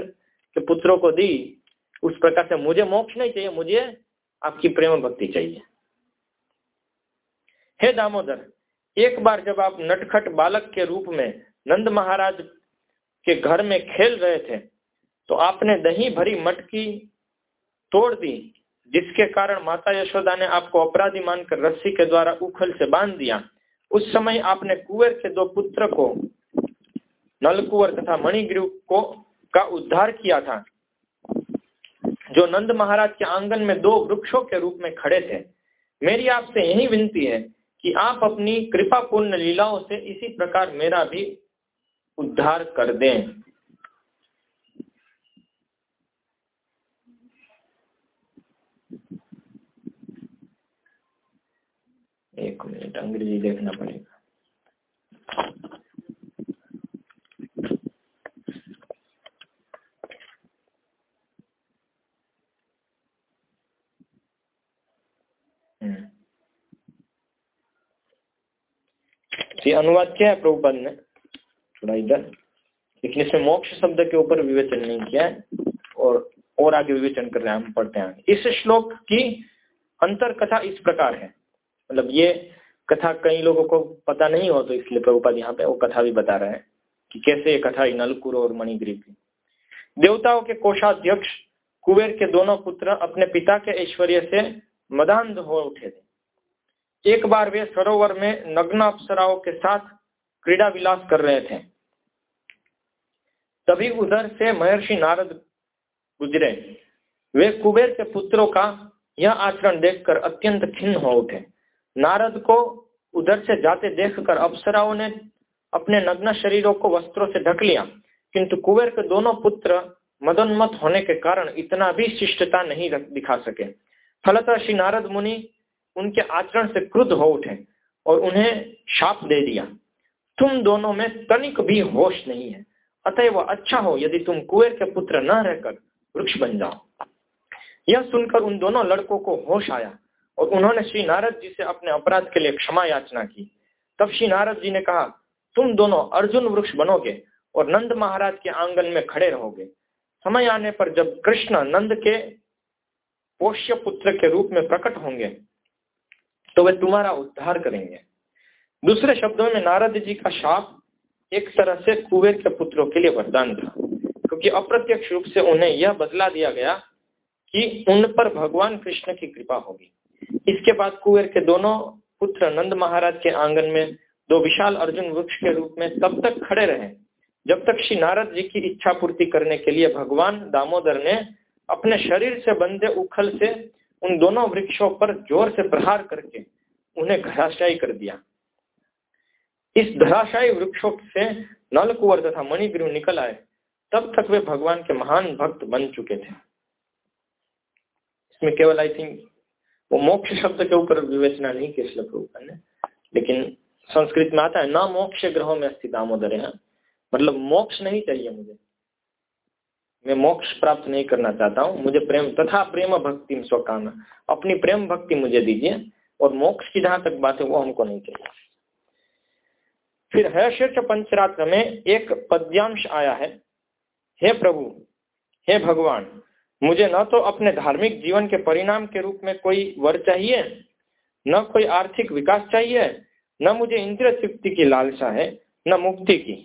के पुत्रों को दी, उस प्रकार से मुझे मोक्ष नहीं चाहिए, मुझे आपकी प्रेम भक्ति चाहिए। हे दामोदर, एक बार जब आप नटखट बालक के रूप में नंद महाराज के घर में खेल रहे थे तो आपने दही भरी मटकी तोड़ दी, जिसके कारण माता यशोदा ने आपको अपराधी मानकर रस्सी के द्वारा उखल से बाँध दिया। उस समय आपने कुंवर के दो पुत्र को, नलकुवर तथा मणिग्रीव को, का उद्धार किया था, जो नंद महाराज के आँगन में दो वृक्षों के रूप में खड़े थे। मेरी आपसे यही विनती है कि आप अपनी कृपा पूर्ण लीलाओं से इसी प्रकार मेरा भी उद्धार कर दें। एक मिनट अंग्रेज़ी देखना पड़ेगा। हम्म। अनुवाद क्या है प्रभुपद ने? थोड़ा इधर लेकिन इसमें मोक्ष शब्द के ऊपर विवेचन नहीं किया है और और आगे विवेचन कर रहे हैं, हम पढ़ते हैं। इस श्लोक की अंतर कथा इस प्रकार है। मतलब ये कथा कई लोगों को पता नहीं हो तो इसलिए प्रभुपाद यहाँ पे वो कथा भी बता रहे हैं कि कैसे ये कथा नलकुर और मणिगिरी की। देवताओं के कोषाध्यक्ष कुबेर के दोनों पुत्र अपने पिता के ऐश्वर्य से मदान्ध हो उठे थे। एक बार वे सरोवर में नग्न अप्सराओं के साथ क्रीड़ा विलास कर रहे थे। तभी उधर से महर्षि नारद गुजरे। वे कुबेर के पुत्रों का यह आचरण देखकर अत्यंत खिन्न हो उठे। नारद को उधर से जाते देखकर अप्सराओं ने अपने नग्न शरीरों को वस्त्रों से ढक लिया, किंतु कुबेर के दोनों पुत्र मदोन्मत होने के कारण इतना भी शिष्टता नहीं दिखा सके। फलतः श्री नारद मुनि उनके आचरण से क्रुद्ध हो उठे और उन्हें शाप दे दिया। तुम दोनों में तनिक भी होश नहीं है। अतएव अच्छा हो यदि तुम कुएर के पुत्र न रहकर वृक्ष बन जाओ। यह सुनकर उन दोनों लड़कों को होश आया और उन्होंने श्री नारद जी से अपने अपराध के लिए क्षमा याचना की। तब श्री नारद जी ने कहा, तुम दोनों अर्जुन वृक्ष बनोगे और नंद महाराज के आँगन में खड़े रहोगे। समय आने पर जब कृष्ण नंद के पोष्य पुत्र के रूप में प्रकट होंगे तो वे तुम्हारा उद्धार करेंगे। दूसरे शब्दों में नारद जी का शाप एक तरह से कुबेर के पुत्रों के लिए वरदान था। क्योंकि अप्रत्यक्ष रूप से उन्हें यह बदला दिया गया कि उन पर भगवान कृष्ण की कृपा होगी। इसके बाद कुबेर के दोनों पुत्र नंद महाराज के आँगन में दो विशाल अर्जुन वृक्ष के रूप में तब तक खड़े रहे, जब तक श्री नारद जी की इच्छा पूर्ति करने के लिए भगवान दामोदर ने अपने शरीर से बंधे उखल से उन दोनों वृक्षों पर ज़ोर से प्रहार करके उन्हें घराशायी कर दिया। इस धराशायी वृक्षों से नलकुवर तथा मणिगृह निकल आए। तब तक वे भगवान के महान भक्त बन चुके थे। इसमें केवल आई थिंक वो मोक्ष शब्द के ऊपर विवेचना नहीं की श्लोक ऊपर ने। लेकिन संस्कृत में आता है, ना मोक्ष ग्रहों में स्थित दामोदर है। मतलब मोक्ष नहीं चाहिए मुझे। मैं मोक्ष प्राप्त नहीं करना चाहता हूँ। मुझे प्रेम, तथा प्रेम भक्ति स्वकाम अपनी प्रेम भक्ति मुझे दीजिए और मोक्ष की जहाँ तक बात है वो हमको नहीं चाहिए। फिर है शीर्ष पंचरात्र में एक पद्यांश आया है। हे प्रभु, हे भगवान, मुझे न तो अपने धार्मिक जीवन के परिणाम के रूप में कोई वर चाहिए, न कोई आर्थिक विकास चाहिए, न मुझे इंद्रिय तृप्ति की लालसा है, न मुक्ति की।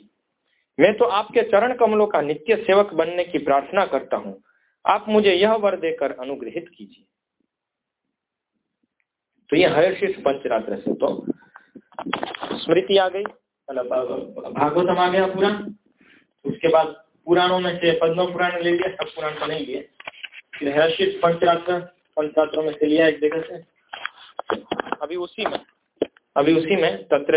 मैं तो आपके चरण कमलों का नित्य सेवक बनने की प्रार्थना करता हूँ। आप मुझे यह वर देकर अनुग्रहित कीजिए। तो ये हर्षित पंचरात्र से तो स्मृति आ गई। भागवतम आ गया पुराण। उसके बाद पुराणों में से पद्म पुराण ले लिया सब पुराण तो नहीं लिए। फिर हर्षित पंचरात्र, पंचरात्रों में से लिया एक जगह से। अभी उसी में, अभी उसी में तत्र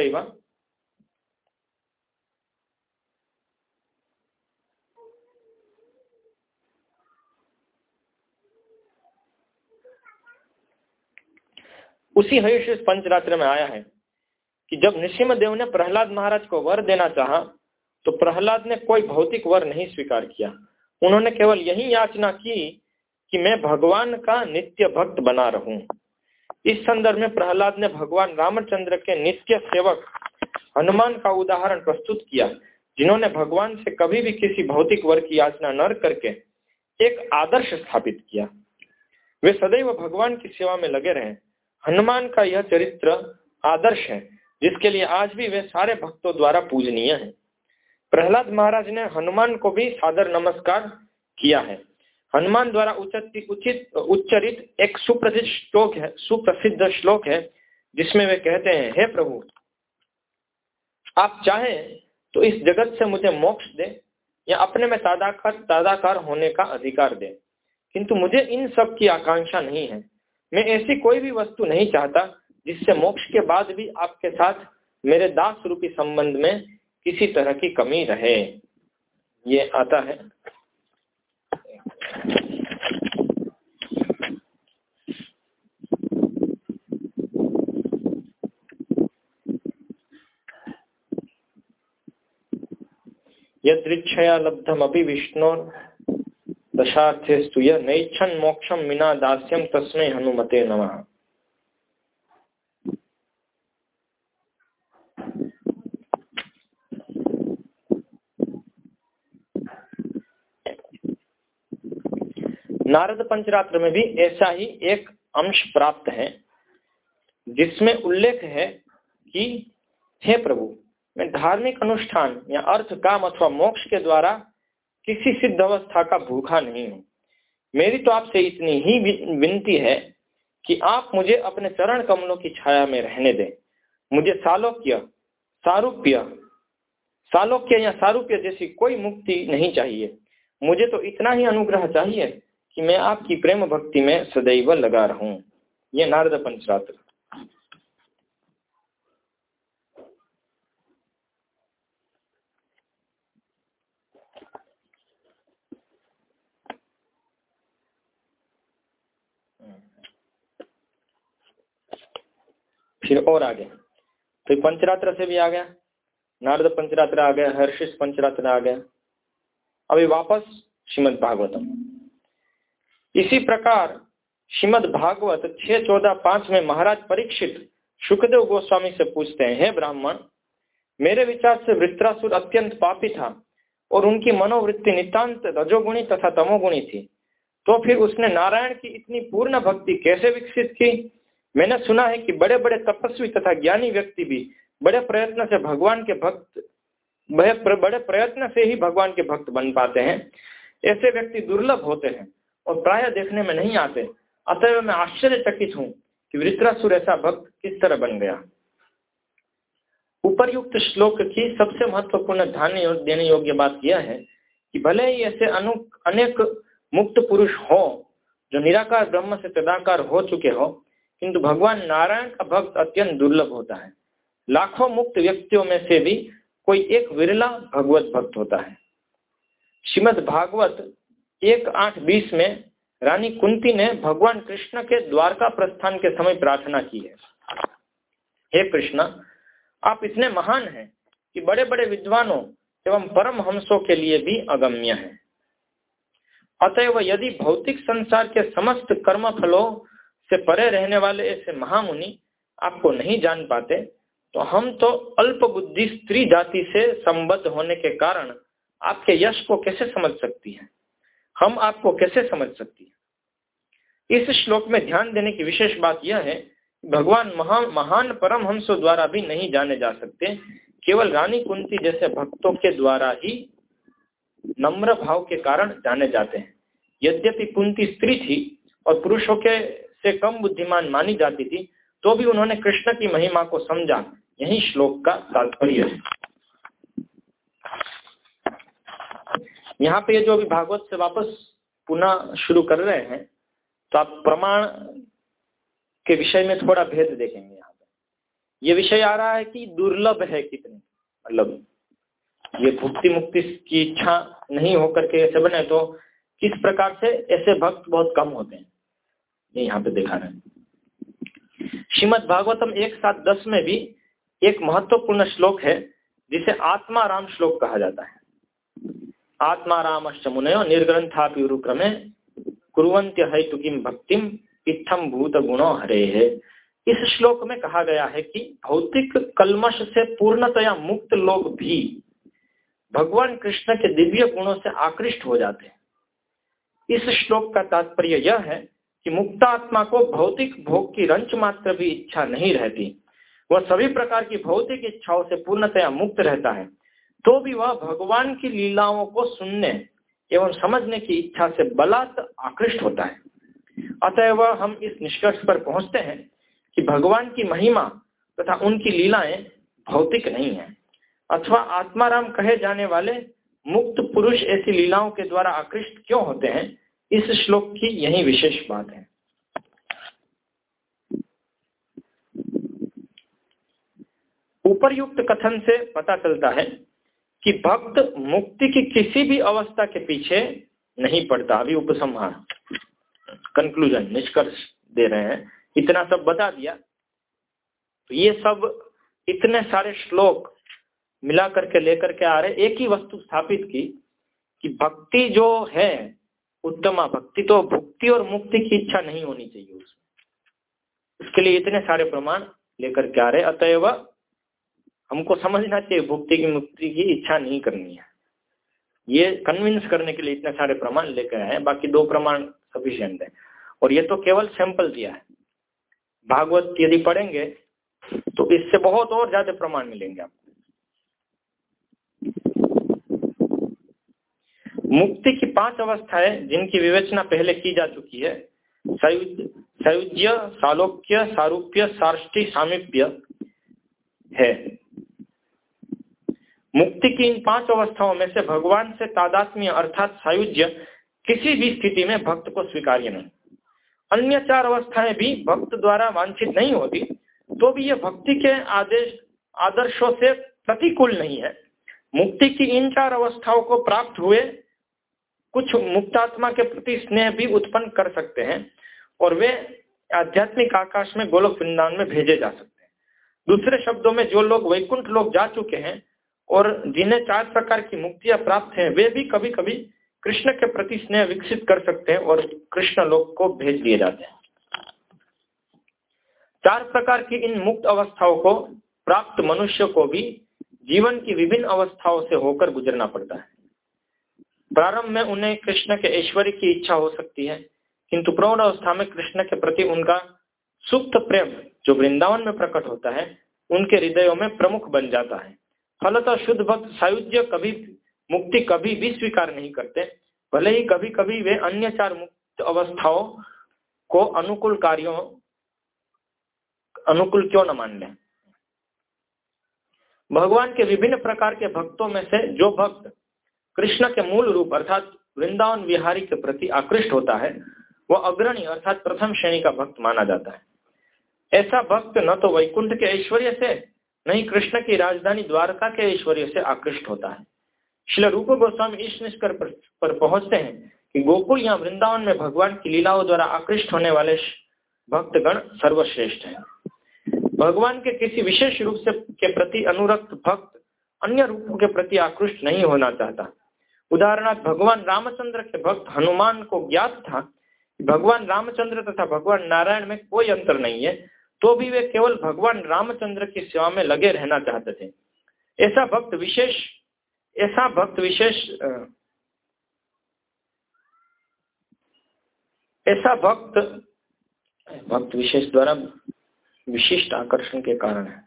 उसी हरिश पंचरात्र में आया है। कि जब निशिम देव ने प्रहलाद महाराज को वर देना चाहा तो प्रहलाद ने कोई भौतिक वर नहीं स्वीकार किया। उन्होंने केवल यही याचना की कि मैं भगवान का नित्य भक्त बना रहूँ। इस संदर्भ में प्रहलाद ने भगवान रामचंद्र के नित्य सेवक हनुमान का उदाहरण प्रस्तुत किया, जिन्होंने भगवान से कभी भी किसी भौतिक वर की याचना न करके एक आदर्श स्थापित किया। वे सदैव भगवान की सेवा में लगे रहे। हनुमान का यह चरित्र आदर्श है। जिसके लिए आज भी वे सारे भक्तों द्वारा पूजनीय है। प्रहलाद महाराज ने हनुमान को भी सादर नमस्कार किया है। हनुमान द्वारा उचित उच्चरित एक सुप्रसिद्ध श्लोक है, सुप्रसिद्ध श्लोक है, जिसमें वे कहते हैं, हे प्रभु, आप चाहें तो इस जगत से मुझे मोक्ष दे या अपने में तादाकार तादाकार होने का अधिकार दे। किंतु मुझे इन सब की आकांक्षा नहीं है। मैं ऐसी कोई भी वस्तु नहीं चाहता जिससे मोक्ष के बाद भी आपके साथ मेरे दास रूपी संबंध में किसी तरह की कमी रहे। ये आता है। यदृक्षया लब्धमपि विष्णोर दशार्थेस्तु यह नैच्छन मोक्षम विना दास्यम तस्में हनुमते नमः। नारद पंचरात्र में भी ऐसा ही एक अंश प्राप्त है, जिसमें उल्लेख है कि, हे प्रभु, मैं धार्मिक अनुष्ठान या अर्थ, काम अथवा मोक्ष के द्वारा किसी सिद्ध अवस्था का भूखा नहीं हूँ। मेरी तो आपसे इतनी ही विनती है कि आप मुझे अपने चरण कमलों की छाया में रहने दें। मुझे सालोक्य, सारूप्य, सालोक्य या सारूप्य जैसी कोई मुक्ति नहीं चाहिए। मुझे तो इतना ही अनुग्रह चाहिए कि मैं आपकी प्रेम भक्ति में सदैव लगा रहूँ। ये नारद पंचरात्र। फिर और आगे। तो पंचरात्र से भी आ गया। नारद पंचरात्र आ गया हर्षित पंचरात्र आ गया। अभी वापस श्रीमद भागवतम इसी प्रकार श्रीमद भागवत छह चौदह पाँच में महाराज परीक्षित सुखदेव गोस्वामी से पूछते हैं ब्राह्मण, मेरे विचार से वृत्रासुर अत्यंत पापी था और उनकी मनोवृत्ति नितांत रजोगुणी तथा तमोगुणी थी। तो फिर उसने नारायण की इतनी पूर्ण भक्ति कैसे विकसित की? मैंने सुना है कि बड़े बड़े तपस्वी तथा ज्ञानी व्यक्ति भी बड़े प्रयत्न से भगवान के भक्त बड़े प्रयत्न से ही भगवान के भक्त बन पाते हैं। ऐसे व्यक्ति दुर्लभ होते हैं। और प्राय देखने में नहीं आते। अतएव मैं आश्चर्यचकित हूँ कि वृत्रासुर ऐसा भक्त किस तरह बन गया। उपर्युक्त श्लोक की सबसे महत्वपूर्ण ध्यान देने योग्य बात यह है कि भले ही ऐसे अनु, अनेक मुक्त पुरुष हो जो निराकार ब्रह्म से तदाकार हो चुके हो, किंतु भगवान नारायण का भक्त अत्यंत दुर्लभ होता है। लाखों मुक्त व्यक्तियों में से भी कोई एक विरला भगवत भक्त होता है। श्रीमद भागवत एक आठ बीस में रानी कुंती ने भगवान कृष्ण के द्वारका प्रस्थान के समय प्रार्थना की है। हे कृष्ण, आप इतने महान हैं कि बड़े बड़े विद्वानों एवं परम हंसों के लिए भी अगम्य है। अतएव यदि भौतिक संसार के समस्त कर्म फलों से परे रहने वाले ऐसे महामुनि आपको नहीं जान पाते तो हम तो अल्प बुद्धि स्त्री जाति से संबद्ध होने के कारण आपके यश को कैसे समझ सकती है? हम आपको कैसे समझ सकती है? इस श्लोक में ध्यान देने की विशेष बात यह है, भगवान महान महान परम हंसों द्वारा भी नहीं जाने जा सकते, केवल रानी कुंती जैसे भक्तों के द्वारा ही नम्र भाव के कारण जाने जाते हैं। यद्यपि कुंती स्त्री थी और पुरुषों के से कम बुद्धिमान मानी जाती थी तो भी उन्होंने कृष्ण की महिमा को समझा। यही श्लोक का तात्पर्य है। यहाँ पे ये जो अभी भागवत से वापस पुनः शुरू कर रहे हैं तो आप प्रमाण के विषय में थोड़ा भेद देखेंगे यहाँ पे। ये विषय आ रहा है कि दुर्लभ है कितने मतलब ये भुक्ति मुक्ति की इच्छा नहीं होकर के ऐसे बने तो किस प्रकार से ऐसे भक्त बहुत कम होते हैं, ये यहाँ पे देखा रहे हैं। श्रीमद भागवतम एक साथ दस में भी एक महत्वपूर्ण श्लोक है, जिसे आत्मा राम श्लोक कहा जाता है। आत्मा मुनयो निर्ग्रंथा क्रमे कुरंत्य हेतुकिम भक्तिम इत्थम भूत गुणो हरे। है इस श्लोक में कहा गया है कि भौतिक कलमश से पूर्णतया मुक्त लोग भी भगवान कृष्ण के दिव्य गुणों से आकृष्ट हो जाते हैं। इस श्लोक का तात्पर्य यह है कि मुक्तात्मा को भौतिक भोग की रंच मात्र भी इच्छा नहीं रहती। वह सभी प्रकार की भौतिक इच्छाओं से पूर्णतया मुक्त रहता है। तो भी वह भगवान की लीलाओं को सुनने एवं समझने की इच्छा से बलात् आकृष्ट होता है। अतएव हम इस निष्कर्ष पर पहुँचते हैं कि भगवान की महिमा तथा उनकी लीलाएँ भौतिक नहीं है, अथवा आत्माराम कहे जाने वाले मुक्त पुरुष ऐसी लीलाओं के द्वारा आकृष्ट क्यों होते हैं, इस श्लोक की यही विशेष बात है। उपरयुक्त कथन से पता चलता है कि भक्त मुक्ति की किसी भी अवस्था के पीछे नहीं पड़ता। अभी उपसंहार। कंक्लूजन निष्कर्ष दे रहे हैं। इतना सब बता दिया। तो ये सब इतने सारे श्लोक मिला करके लेकर के आ रहे। एक ही वस्तु स्थापित की कि भक्ति जो है, उत्तमा भक्ति तो भुक्ति और मुक्ति की इच्छा नहीं होनी चाहिए उसमें। उसके लिए इतने सारे प्रमाण लेकर के आ रहे। अतएव हमको समझना चाहिए, भुक्ति की मुक्ति की इच्छा नहीं करनी है। ये कन्विंस करने के लिए इतने सारे प्रमाण लेकर आए बाकी दो प्रमाण सफिशियंट है। और ये तो केवल सैंपल दिया है। भागवत यदि पढ़ेंगे तो इससे बहुत और ज़्यादा प्रमाण मिलेंगे आपको। मुक्ति की पाँच अवस्थाएँ जिनकी विवेचना पहले की जा चुकी है सयुज्य, सालोक्य, सारूप्य, सार्ष्टि, सामिप्य, है। मुक्ति की इन पाँच अवस्थाओं में से भगवान से तादात्म्य अर्थात सायुज्य किसी भी स्थिति में भक्त को स्वीकार्य नहीं। अन्य चार अवस्थाएँ भी भक्त द्वारा वांछित नहीं होती तो भी यह भक्ति के आदेश, आदर्शों से प्रतिकूल नहीं है। मुक्ति की इन चार अवस्थाओं को प्राप्त हुए कुछ मुक्तात्मा के प्रति स्नेह भी उत्पन्न कर सकते हैं और वे आध्यात्मिक आकाश में गोलोक वृंदावन में भेजे जा सकते हैं। दूसरे शब्दों में जो लोग वैकुंठ लोग जा चुके हैं और जिन्हें चार प्रकार की मुक्तियाँ प्राप्त हैं, वे भी कभी कभी कृष्ण के प्रति स्नेह विकसित कर सकते हैं और कृष्ण लोक को भेज दिए जाते हैं। चार प्रकार की इन मुक्त अवस्थाओं को प्राप्त मनुष्य को भी जीवन की विभिन्न अवस्थाओं से होकर गुजरना पड़ता है। प्रारंभ में उन्हें कृष्ण के ऐश्वर्य की इच्छा हो सकती है, किंतु प्रौढ़ अवस्था में कृष्ण के प्रति उनका सुप्त प्रेम जो वृंदावन में प्रकट होता है, उनके हृदयों में प्रमुख बन जाता है। फलतः शुद्ध भक्त सायुज्य कभी मुक्ति कभी भी स्वीकार नहीं करते। भले ही कभी कभी वे अन्य चार मुक्त अवस्थाओं को अनुकूल कार्यों, अनुकूल क्यों न मान लें। भगवान के विभिन्न प्रकार के भक्तों में से जो भक्त कृष्ण के मूल रूप अर्थात वृंदावन विहारी के प्रति आकृष्ट होता है वह अग्रणी अर्थात प्रथम श्रेणी का भक्त माना जाता है। ऐसा भक्त न तो वैकुंठ के ऐश्वर्य से नहीं, कृष्ण की राजधानी द्वारका के ऐश्वर्य से आकृष्ट होता है। श्री रूप गोस्वामी इस निष्कर्ष पर पहुँचते हैं कि गोकुल या वृंदावन में भगवान की लीलाओं द्वारा आकृष्ट होने वाले भक्तगण सर्वश्रेष्ठ हैं। भगवान के किसी विशेष रूप से, के प्रति अनुरक्त भक्त अन्य रूपों के प्रति आकृष्ट नहीं होना चाहता। उदाहरणार्थ, भगवान रामचंद्र के भक्त हनुमान को ज्ञात था भगवान रामचंद्र तथा भगवान नारायण में कोई अंतर नहीं है। तो भी वे केवल भगवान रामचंद्र की सेवा में लगे रहना चाहते थे। ऐसा भक्त विशेष, ऐसा भक्त विशेष ऐसा भक्त भक्त विशेष द्वारा विशिष्ट आकर्षण के कारण है।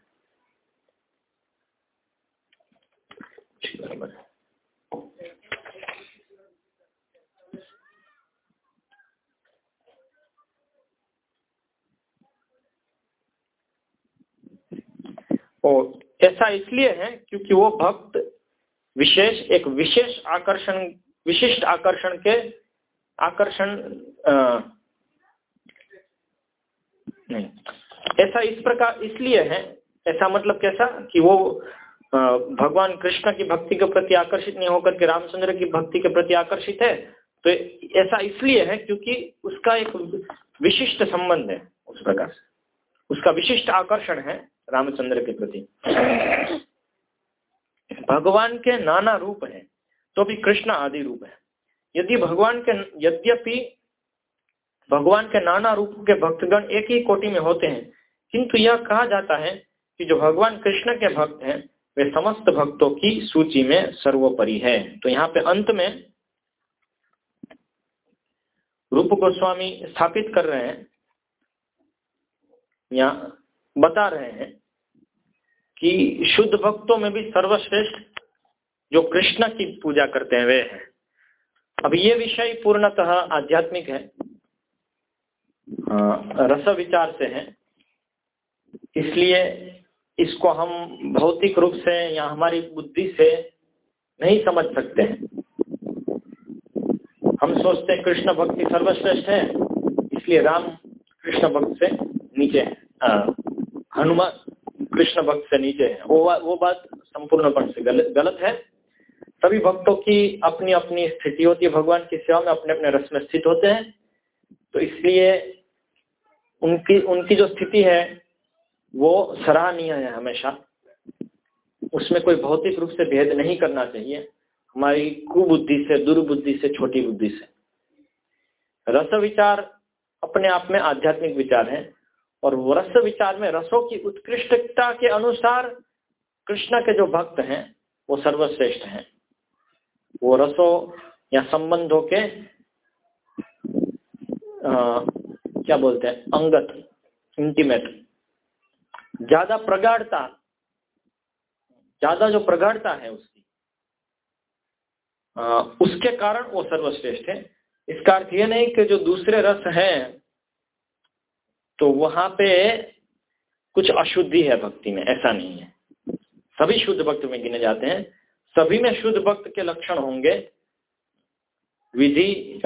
और ऐसा इसलिए है क्योंकि वो भक्त विशेष, एक विशेष आकर्षण, विशिष्ट आकर्षण के आकर्षण नहीं। ऐसा इस प्रकार इसलिए है, ऐसा मतलब कैसा कि वो भगवान कृष्ण की भक्ति के प्रति आकर्षित नहीं होकर के रामचंद्र की भक्ति के प्रति आकर्षित है तो ऐसा इसलिए है क्योंकि उसका एक विशिष्ट संबंध है उस प्रकार उसका विशिष्ट आकर्षण है रामचंद्र के प्रति। भगवान के नाना रूप हैं तो भी कृष्ण आदि रूप है। यदि भगवान के, यद्यपि भगवान के नाना रूप के भक्तगण एक ही कोटि में होते हैं, किंतु यह कहा जाता है कि जो भगवान कृष्ण के भक्त हैं, वे समस्त भक्तों की सूची में सर्वोपरि है। तो यहाँ पे अंत में रूप गोस्वामी स्थापित कर रहे हैं, या बता रहे हैं कि शुद्ध भक्तों में भी सर्वश्रेष्ठ जो कृष्ण की पूजा करते हैं, वे हैं। अब ये विषय पूर्णतः आध्यात्मिक है। रस विचार से है। इसलिए इसको हम भौतिक रूप से या हमारी बुद्धि से नहीं समझ सकते हैं। हम सोचते हैं कृष्ण भक्ति सर्वश्रेष्ठ है, इसलिए राम कृष्ण भक्त से नीचे हनुमान कृष्ण भक्त से नीचे है। वो वो बात संपूर्ण संपूर्णपण से गलत गलत है। सभी भक्तों की अपनी अपनी स्थिति होती है। भगवान की सेवा में अपने अपने रस में स्थित होते हैं। तो इसलिए उनकी उनकी जो स्थिति है, वो सराहनीय है हमेशा। उसमें कोई भौतिक रूप से भेद नहीं करना चाहिए। हमारी कुबुद्धि से, दुर्बुद्धि से, छोटी बुद्धि से। रस विचार अपने आप में आध्यात्मिक विचार है। और रस विचार में रसों की उत्कृष्टता के अनुसार कृष्ण के जो भक्त हैं वो सर्वश्रेष्ठ हैं। वो रसों या संबंधों के आ, क्या बोलते हैं अंगत इंटीमेट ज़्यादा प्रगाढ़ता ज़्यादा जो प्रगाढ़ता है उसकी आ, उसके कारण वो सर्वश्रेष्ठ है। इसका अर्थ ये नहीं कि जो दूसरे रस हैं तो वहाँ पे कुछ अशुद्धि है भक्ति में, ऐसा नहीं है। सभी शुद्ध भक्त में गिने जाते हैं। सभी में शुद्ध भक्त के लक्षण होंगे। विधि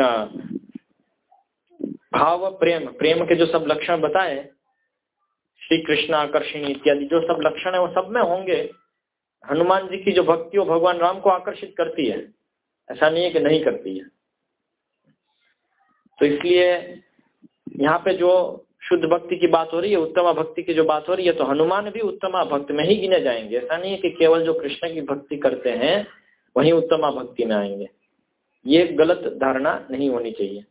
भाव, प्रेम प्रेम के जो सब लक्षण बताए श्री कृष्ण आकर्षणी इत्यादि जो सब लक्षण है, वो सब में होंगे। हनुमान जी की जो भक्ति, वो भगवान राम को आकर्षित करती है। ऐसा नहीं है कि नहीं करती है। तो इसलिए यहाँ पे जो शुद्ध भक्ति की बात हो रही है, उत्तमा भक्ति की जो बात हो रही है तो हनुमान भी उत्तमा भक्त में ही गिने जाएँगे। ऐसा नहीं है कि केवल जो कृष्ण की भक्ति करते हैं, वही उत्तमा भक्ति में आएँगे। ये गलत धारणा नहीं होनी चाहिए।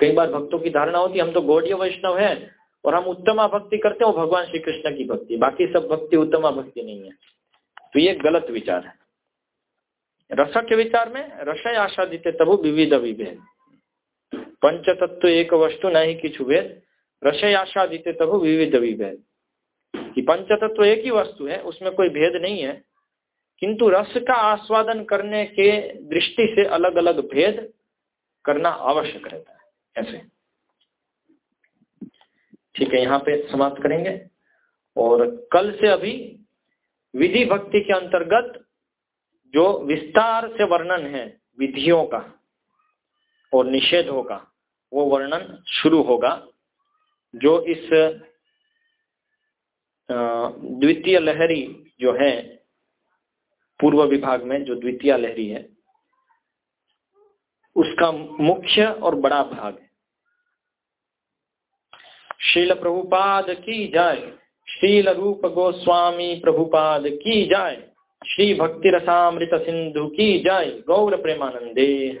कई बार भक्तों की धारणा होती है, हम तो गौड़ीय वैष्णव है, और हम उत्तमा भक्ति करते हैं भगवान श्री कृष्ण की भक्ति। बाकी सब भक्ति, उत्तमा भक्ति नहीं है। तो ये गलत विचार है। रस के विचार में, रसय आशादित तब विविध विभेद। पंच तत्व एक वस्तु नहीं किछु भेद। रसयाशादित तब विविध विभेद। कि पंच तत्व एक ही वस्तु है, उसमें कोई भेद नहीं है। किंतु रस का आस्वादन करने के दृष्टि से अलग अलग भेद करना आवश्यक रहता है। ऐसे। ठीक है, यहाँ पे समाप्त करेंगे। और कल से अभी विधि भक्ति के अंतर्गत जो विस्तार से वर्णन है, विधियों का और निषेधों का, वो वर्णन शुरू होगा। जो इस द्वितीय लहरी जो है, पूर्व विभाग में जो द्वितीय लहरी है, उसका मुख्य और बड़ा भाग है। शील प्रभुपाद की जाय, शील रूप गोस्वामी प्रभुपाद की जाय, श्री भक्ति रसामृत सिंधु की जाय, गौर प्रेमानंदे।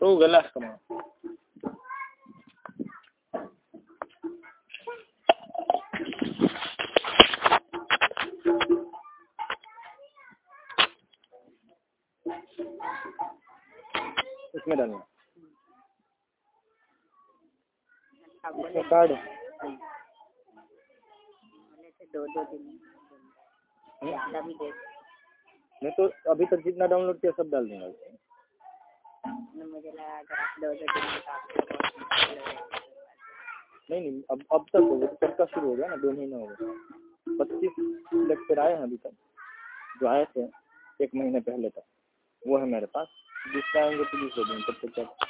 तो गला कमा। इसमें डालना कार्ड। दो दो दिन मैं तो अभी तक जितना डाउनलोड किया सब डाल दूँगा। मुझे लगा अगर आप दो दो दिन नहीं नहीं अब अब तक हो गया कब का शुरू हो गया ना दो महीने हो गए पच्चीस लेक्चर आए हैं अभी तक जो आए थे एक महीने पहले तक वो है मेरे पास। आएँगे तो दूसरे दिन तब तक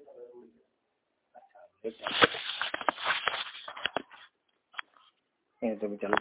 ये तो भी चल रहा